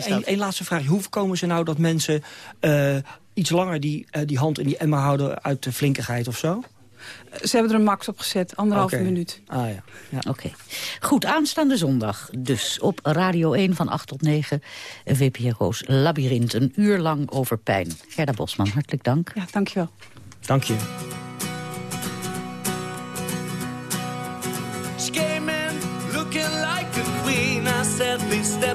ze, één laatste vraag. Hoe voorkomen ze nou dat mensen eh, iets langer die, eh, die hand in die emmer houden uit de flinkigheid of zo? Ze hebben er een max op gezet, anderhalve minuut. Ah ja. ja. Oké. Goed, aanstaande zondag dus op Radio 1 van 8 tot 9. VPRO's Labyrinth, een uur lang over pijn. Gerda Bosman, hartelijk dank. Ja, dankjewel. Dank je.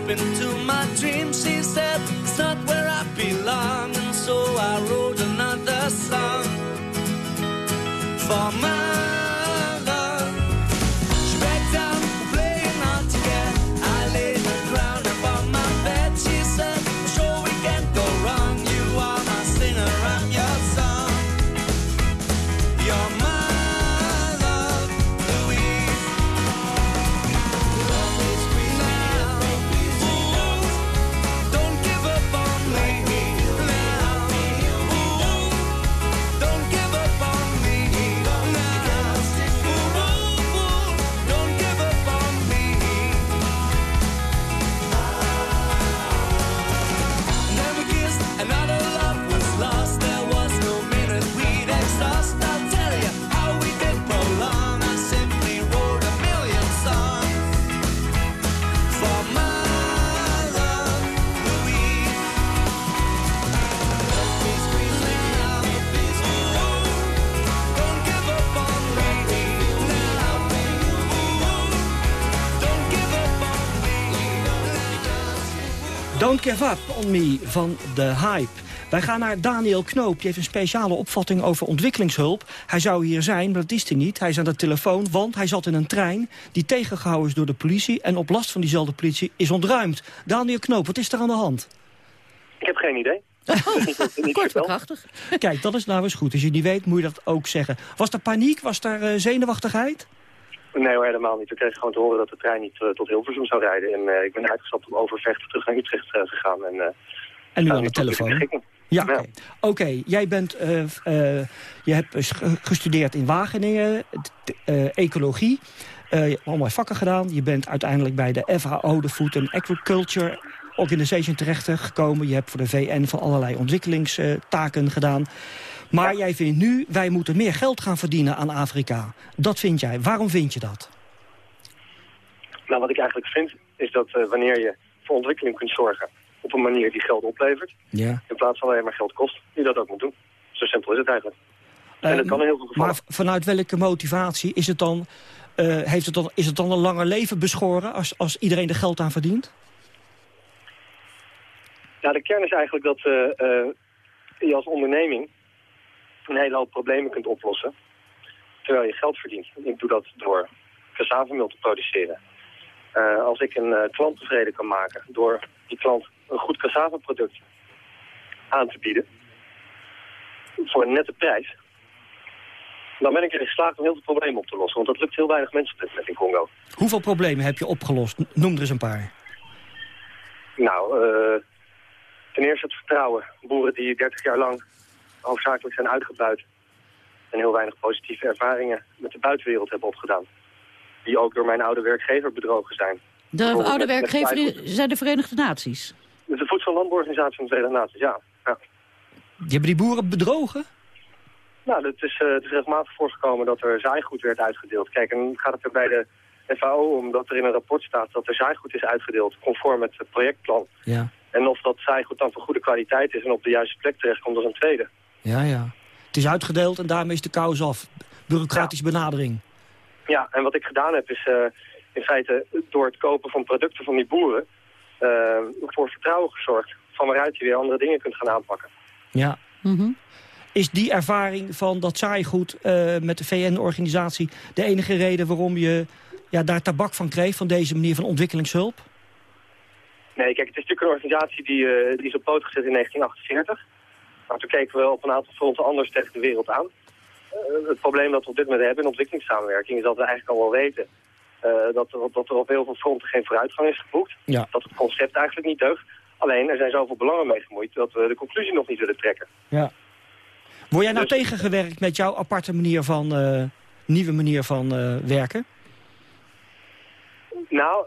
Step into my dream. She said, it's not where I belong. And so I wrote another song for my Don't Give Up On Me van The Hype. Wij gaan naar Daniel Knoop. Die heeft een speciale opvatting over ontwikkelingshulp. Hij zou hier zijn, maar dat is hij niet. Hij is aan de telefoon, want hij zat in een trein... die tegengehouden is door de politie... en op last van diezelfde politie is ontruimd. Daniel Knoop, wat is er aan de hand? Ik heb geen idee. Kort maar krachtig. Kijk, dat is nou eens goed. Als je niet weet, moet je dat ook zeggen. Was er paniek? Was er eh, zenuwachtigheid? Nee hoor, helemaal niet. We kregen gewoon te horen dat de trein niet eh, tot Hilversum zou rijden. En eh, ik ben uitgestapt om over Vechten terug naar Utrecht gegaan. En, eh, En nu aan de telefoon. Ja, oké. Jij bent, je hebt ge- gestudeerd in Wageningen, ecologie. Je hebt allemaal vakken gedaan. Je bent uiteindelijk bij de FAO, de Food and Agriculture Organization, terechtgekomen. Je hebt voor de VN van allerlei ontwikkelingstaken gedaan. Maar jij vindt nu, wij moeten meer geld gaan verdienen aan Afrika. Dat vind jij. Waarom vind je dat? Nou, wat ik eigenlijk vind, is dat eh, wanneer je voor ontwikkeling kunt zorgen op een manier die geld oplevert, Ja. in plaats van alleen maar geld kost, je dat ook moet doen. Zo simpel is het eigenlijk. en dat kan in heel veel gevallen. Maar vanuit welke motivatie is het dan, eh, heeft het dan, is het dan een langer leven beschoren als, als iedereen er geld aan verdient? Nou, de kern is eigenlijk dat eh, eh, je als onderneming een hele hoop problemen kunt oplossen, terwijl je geld verdient. Ik doe dat door cassavemeel te produceren. Eh, als ik een eh, klant tevreden kan maken door die klant een goed cassava-product aan te bieden, voor een nette prijs, dan ben ik erin geslaagd om heel veel problemen op te lossen. Want dat lukt heel weinig mensen op dit moment in Congo. Hoeveel problemen heb je opgelost? Noem er eens een paar. Nou, eh, ten eerste het vertrouwen. Boeren die 30 jaar lang hoofdzakelijk zijn uitgebuit en heel weinig positieve ervaringen met de buitenwereld hebben opgedaan. Die ook door mijn oude werkgever bedrogen zijn. De oude met- met werkgever zijn de Verenigde Naties. De Voedsel- en Landbouworganisatie van de Verenigde Naties, ja. ja. Die hebben die boeren bedrogen? Nou, het is, eh, het is regelmatig voorgekomen dat er zaaigoed werd uitgedeeld. Kijk, en dan gaat het er bij de FAO om dat er in een rapport staat dat er zaaigoed is uitgedeeld conform het projectplan. Ja. En of dat zaaigoed dan van goede kwaliteit is en op de juiste plek terechtkomt, dat is een tweede. Ja, ja. Het is uitgedeeld en daarmee is de kous af. Bureaucratische benadering. Ja, en wat ik gedaan heb is eh, in feite door het kopen van producten van die boeren eh, voor vertrouwen gezorgd van waaruit je weer andere dingen kunt gaan aanpakken. Ja. Mhm. Is die ervaring van dat zaaigoed eh, met de VN-organisatie... de enige reden waarom je ja, daar tabak van kreeg... van deze manier van ontwikkelingshulp? Nee, kijk, het is natuurlijk een organisatie die, eh, die is op poot gezet in 1948. Maar toen keken we op een aantal fronten anders tegen de wereld aan. Eh, het probleem dat we op dit moment hebben in ontwikkelingssamenwerking is dat we eigenlijk al wel weten eh, dat, er, dat er op heel veel fronten geen vooruitgang is geboekt. Ja. Dat het concept eigenlijk niet deugt. Alleen, er zijn zoveel belangen mee gemoeid dat we de conclusie nog niet willen trekken. Ja. Word jij nou tegengewerkt met jouw aparte manier van... eh, nieuwe manier van eh, werken? Nou,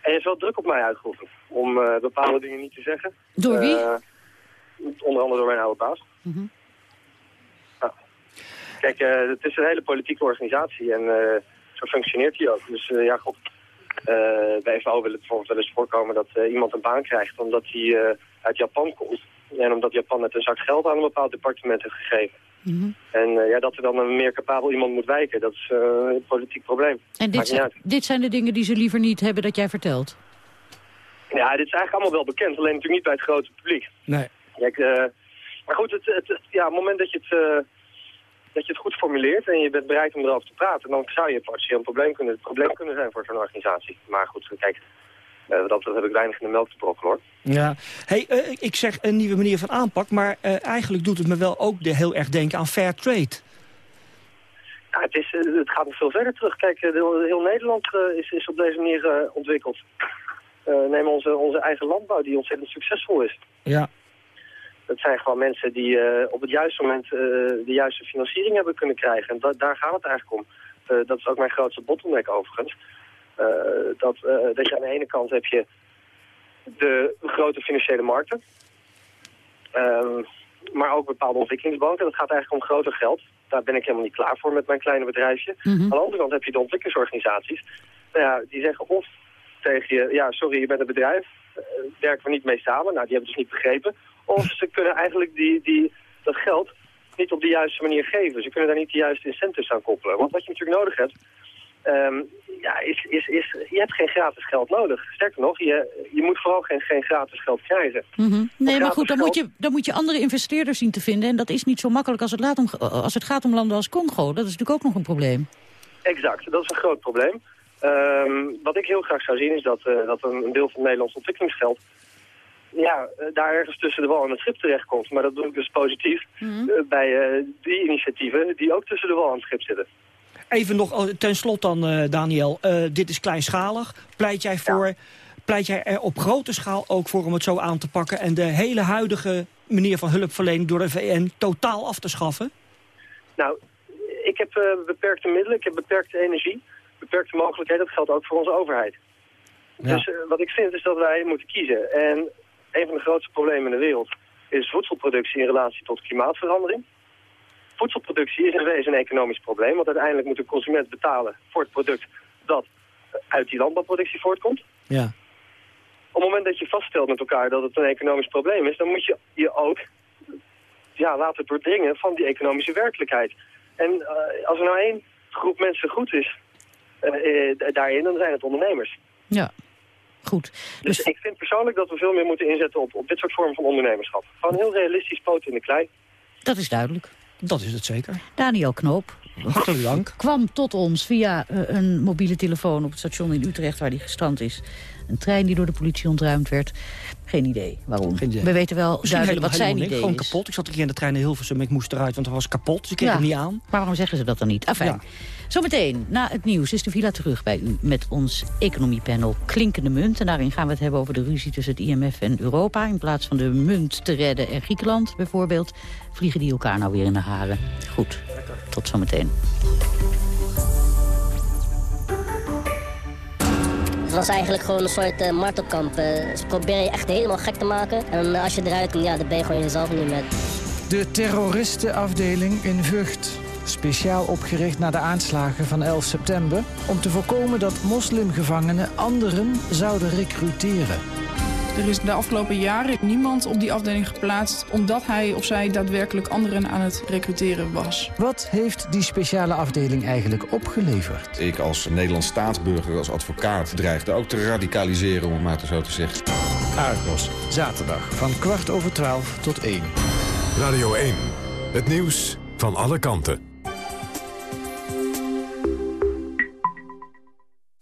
er is wel druk op mij uitgeoefend om eh, bepaalde dingen niet te zeggen. Door wie? Onder andere door mijn oude baas. Kijk, eh, het is een hele politieke organisatie en eh, zo functioneert die ook. Dus eh, ja, god, eh, bij FAO wil het bijvoorbeeld wel eens voorkomen dat eh, iemand een baan krijgt omdat hij eh, uit Japan komt. En omdat Japan net een zak geld aan een bepaald departement heeft gegeven. En eh, ja, dat er dan een meer capabel iemand moet wijken, dat is eh, een politiek probleem. En dit zijn, dit zijn de dingen die ze liever niet hebben dat jij vertelt. Ja, dit is eigenlijk allemaal wel bekend, alleen natuurlijk niet bij het grote publiek. Nee. Kijk, eh, maar goed, het, het, ja, op het moment dat je, het, eh, dat je het goed formuleert en je bent bereid om erover te praten, dan zou je potentieel een probleem kunnen, probleem kunnen zijn voor zo'n organisatie. Maar goed, kijk, wat dat heb ik weinig in de melk te brokkelen hoor. Ja. Hey, ik zeg een nieuwe manier van aanpak, maar eigenlijk doet het me wel ook de, heel erg denken aan fair trade. Ja, het, is, het gaat nog veel verder terug. Kijk, heel, heel Nederland is, is op deze manier ontwikkeld. Neem onze, onze eigen landbouw die ontzettend succesvol is. Ja. Dat zijn gewoon mensen die eh, op het juiste moment eh, de juiste financiering hebben kunnen krijgen. En da- daar gaat het eigenlijk om. Eh, dat is ook mijn grootste bottleneck overigens. Dat, dat je aan de ene kant heb je de grote financiële markten. Ehm, maar ook bepaalde ontwikkelingsbanken. Dat gaat eigenlijk om groter geld. Daar ben ik helemaal niet klaar voor met mijn kleine bedrijfje. Aan de andere kant heb je de ontwikkelingsorganisaties. Nou ja, die zeggen of tegen je, ja sorry, je bent een bedrijf, eh, werken we niet mee samen. Nou, die hebben het dus niet begrepen. Of ze kunnen eigenlijk die, die, dat geld niet op de juiste manier geven. Ze kunnen daar niet de juiste incentives aan koppelen. Want wat je natuurlijk nodig hebt, ehm, ja, is, is, is, je hebt geen gratis geld nodig. Sterker nog, je, je moet vooral geen, geen gratis geld krijgen. Mhm. Nee, maar goed, dan geld- moet, je, dan moet je andere investeerders zien te vinden. En dat is niet zo makkelijk als het, laat om, als het gaat om landen als Congo. Dat is natuurlijk ook nog een probleem. Exact, dat is een groot probleem. Ehm, wat ik heel graag zou zien is dat, eh, dat een, een deel van het Nederlands ontwikkelingsgeld ja, eh, daar ergens tussen de wal en het schip terechtkomt. Maar dat doe ik dus positief eh, bij eh, die initiatieven die ook tussen de wal en het schip zitten. Even nog ten slotte dan, Daniel. Dit is kleinschalig. Pleit jij, voor, pleit jij er op grote schaal ook voor om het zo aan te pakken... en de hele huidige manier van hulpverlening door de VN totaal af te schaffen? Nou, ik heb beperkte middelen, ik heb beperkte energie, beperkte mogelijkheden. Dat geldt ook voor onze overheid. Dus wat ik vind is dat wij moeten kiezen. En een van de grootste problemen in de wereld is voedselproductie in relatie tot klimaatverandering. Voedselproductie is in wezen een economisch probleem, want uiteindelijk moet de consument betalen voor het product dat uit die landbouwproductie voortkomt. Ja. Op het moment dat je vaststelt met elkaar dat het een economisch probleem is, dan moet je je ook ja, laten doordringen van die economische werkelijkheid. En eh, als er nou één groep mensen goed is eh, eh, daarin, dan zijn het ondernemers. Ja, goed. Dus, ik vind persoonlijk dat we veel meer moeten inzetten op, op dit soort vormen van ondernemerschap. Gewoon heel realistisch poten in de klei. Dat is duidelijk. Dat is het zeker. Daniel Knoop. Hartelijk dank. Kwam tot ons via eh, een mobiele telefoon op het station in Utrecht waar hij gestrand is. Een trein die door de politie ontruimd werd. Geen idee waarom. Geen idee. We weten wel Misschien duidelijk wat zijn idee. Gewoon kapot. Ik zat een keer in de trein naar Hilversum. Ik moest eruit, want hij was kapot. Dus ik kreeg Ja. hem niet aan. Maar waarom zeggen ze dat dan niet? Afijn. Zometeen, na het nieuws, is de villa terug bij u... met ons economiepanel Klinkende Munt. En daarin gaan we het hebben over de ruzie tussen het IMF en Europa. In plaats van de munt te redden en Griekenland bijvoorbeeld... vliegen die elkaar nou weer in de haren. Goed, tot zometeen. Het was eigenlijk gewoon een soort eh, martelkamp. eh. ze proberen je echt helemaal gek te maken. En eh, als je eruit komt, ja, dan ben je gewoon jezelf niet meer. De terroristenafdeling in Vught. Speciaal opgericht na de aanslagen van 11 september... om te voorkomen dat moslimgevangenen anderen zouden recruteren. Er is de afgelopen jaren niemand op die afdeling geplaatst... omdat hij of zij daadwerkelijk anderen aan het recruteren was. Wat heeft die speciale afdeling eigenlijk opgeleverd? Ik als Nederlands staatsburger, als advocaat, dreigde ook te radicaliseren, om het maar zo te zeggen. Argos, zaterdag van kwart over twaalf tot één. Radio 1. Het nieuws van alle kanten.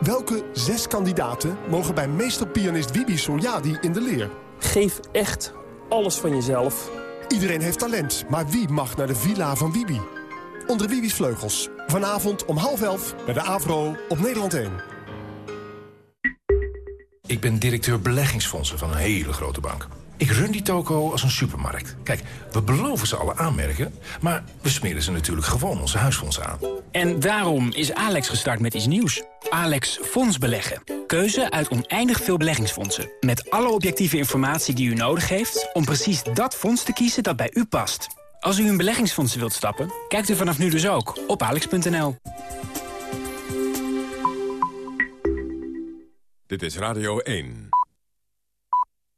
Welke zes kandidaten mogen bij meesterpianist Wibi Soljadi in de leer? Geef echt alles van jezelf. Iedereen heeft talent, maar wie mag naar de villa van Wibi? onder Wibi's vleugels. Vanavond om half elf bij de AVRO op Nederland 1. Ik ben directeur beleggingsfondsen van een hele grote bank. Ik run die toko als een supermarkt. Kijk, we beloven ze alle aanmerken... maar we smeren ze natuurlijk gewoon onze huisfondsen aan. En daarom is Alex gestart met iets nieuws. Alex Fonds Beleggen. Keuze uit oneindig veel beleggingsfondsen. Met alle objectieve informatie die u nodig heeft... om precies dat fonds te kiezen dat bij u past. Als u in beleggingsfondsen wilt stappen, kijkt u vanaf nu dus ook op alex.nl. Dit is Radio 1.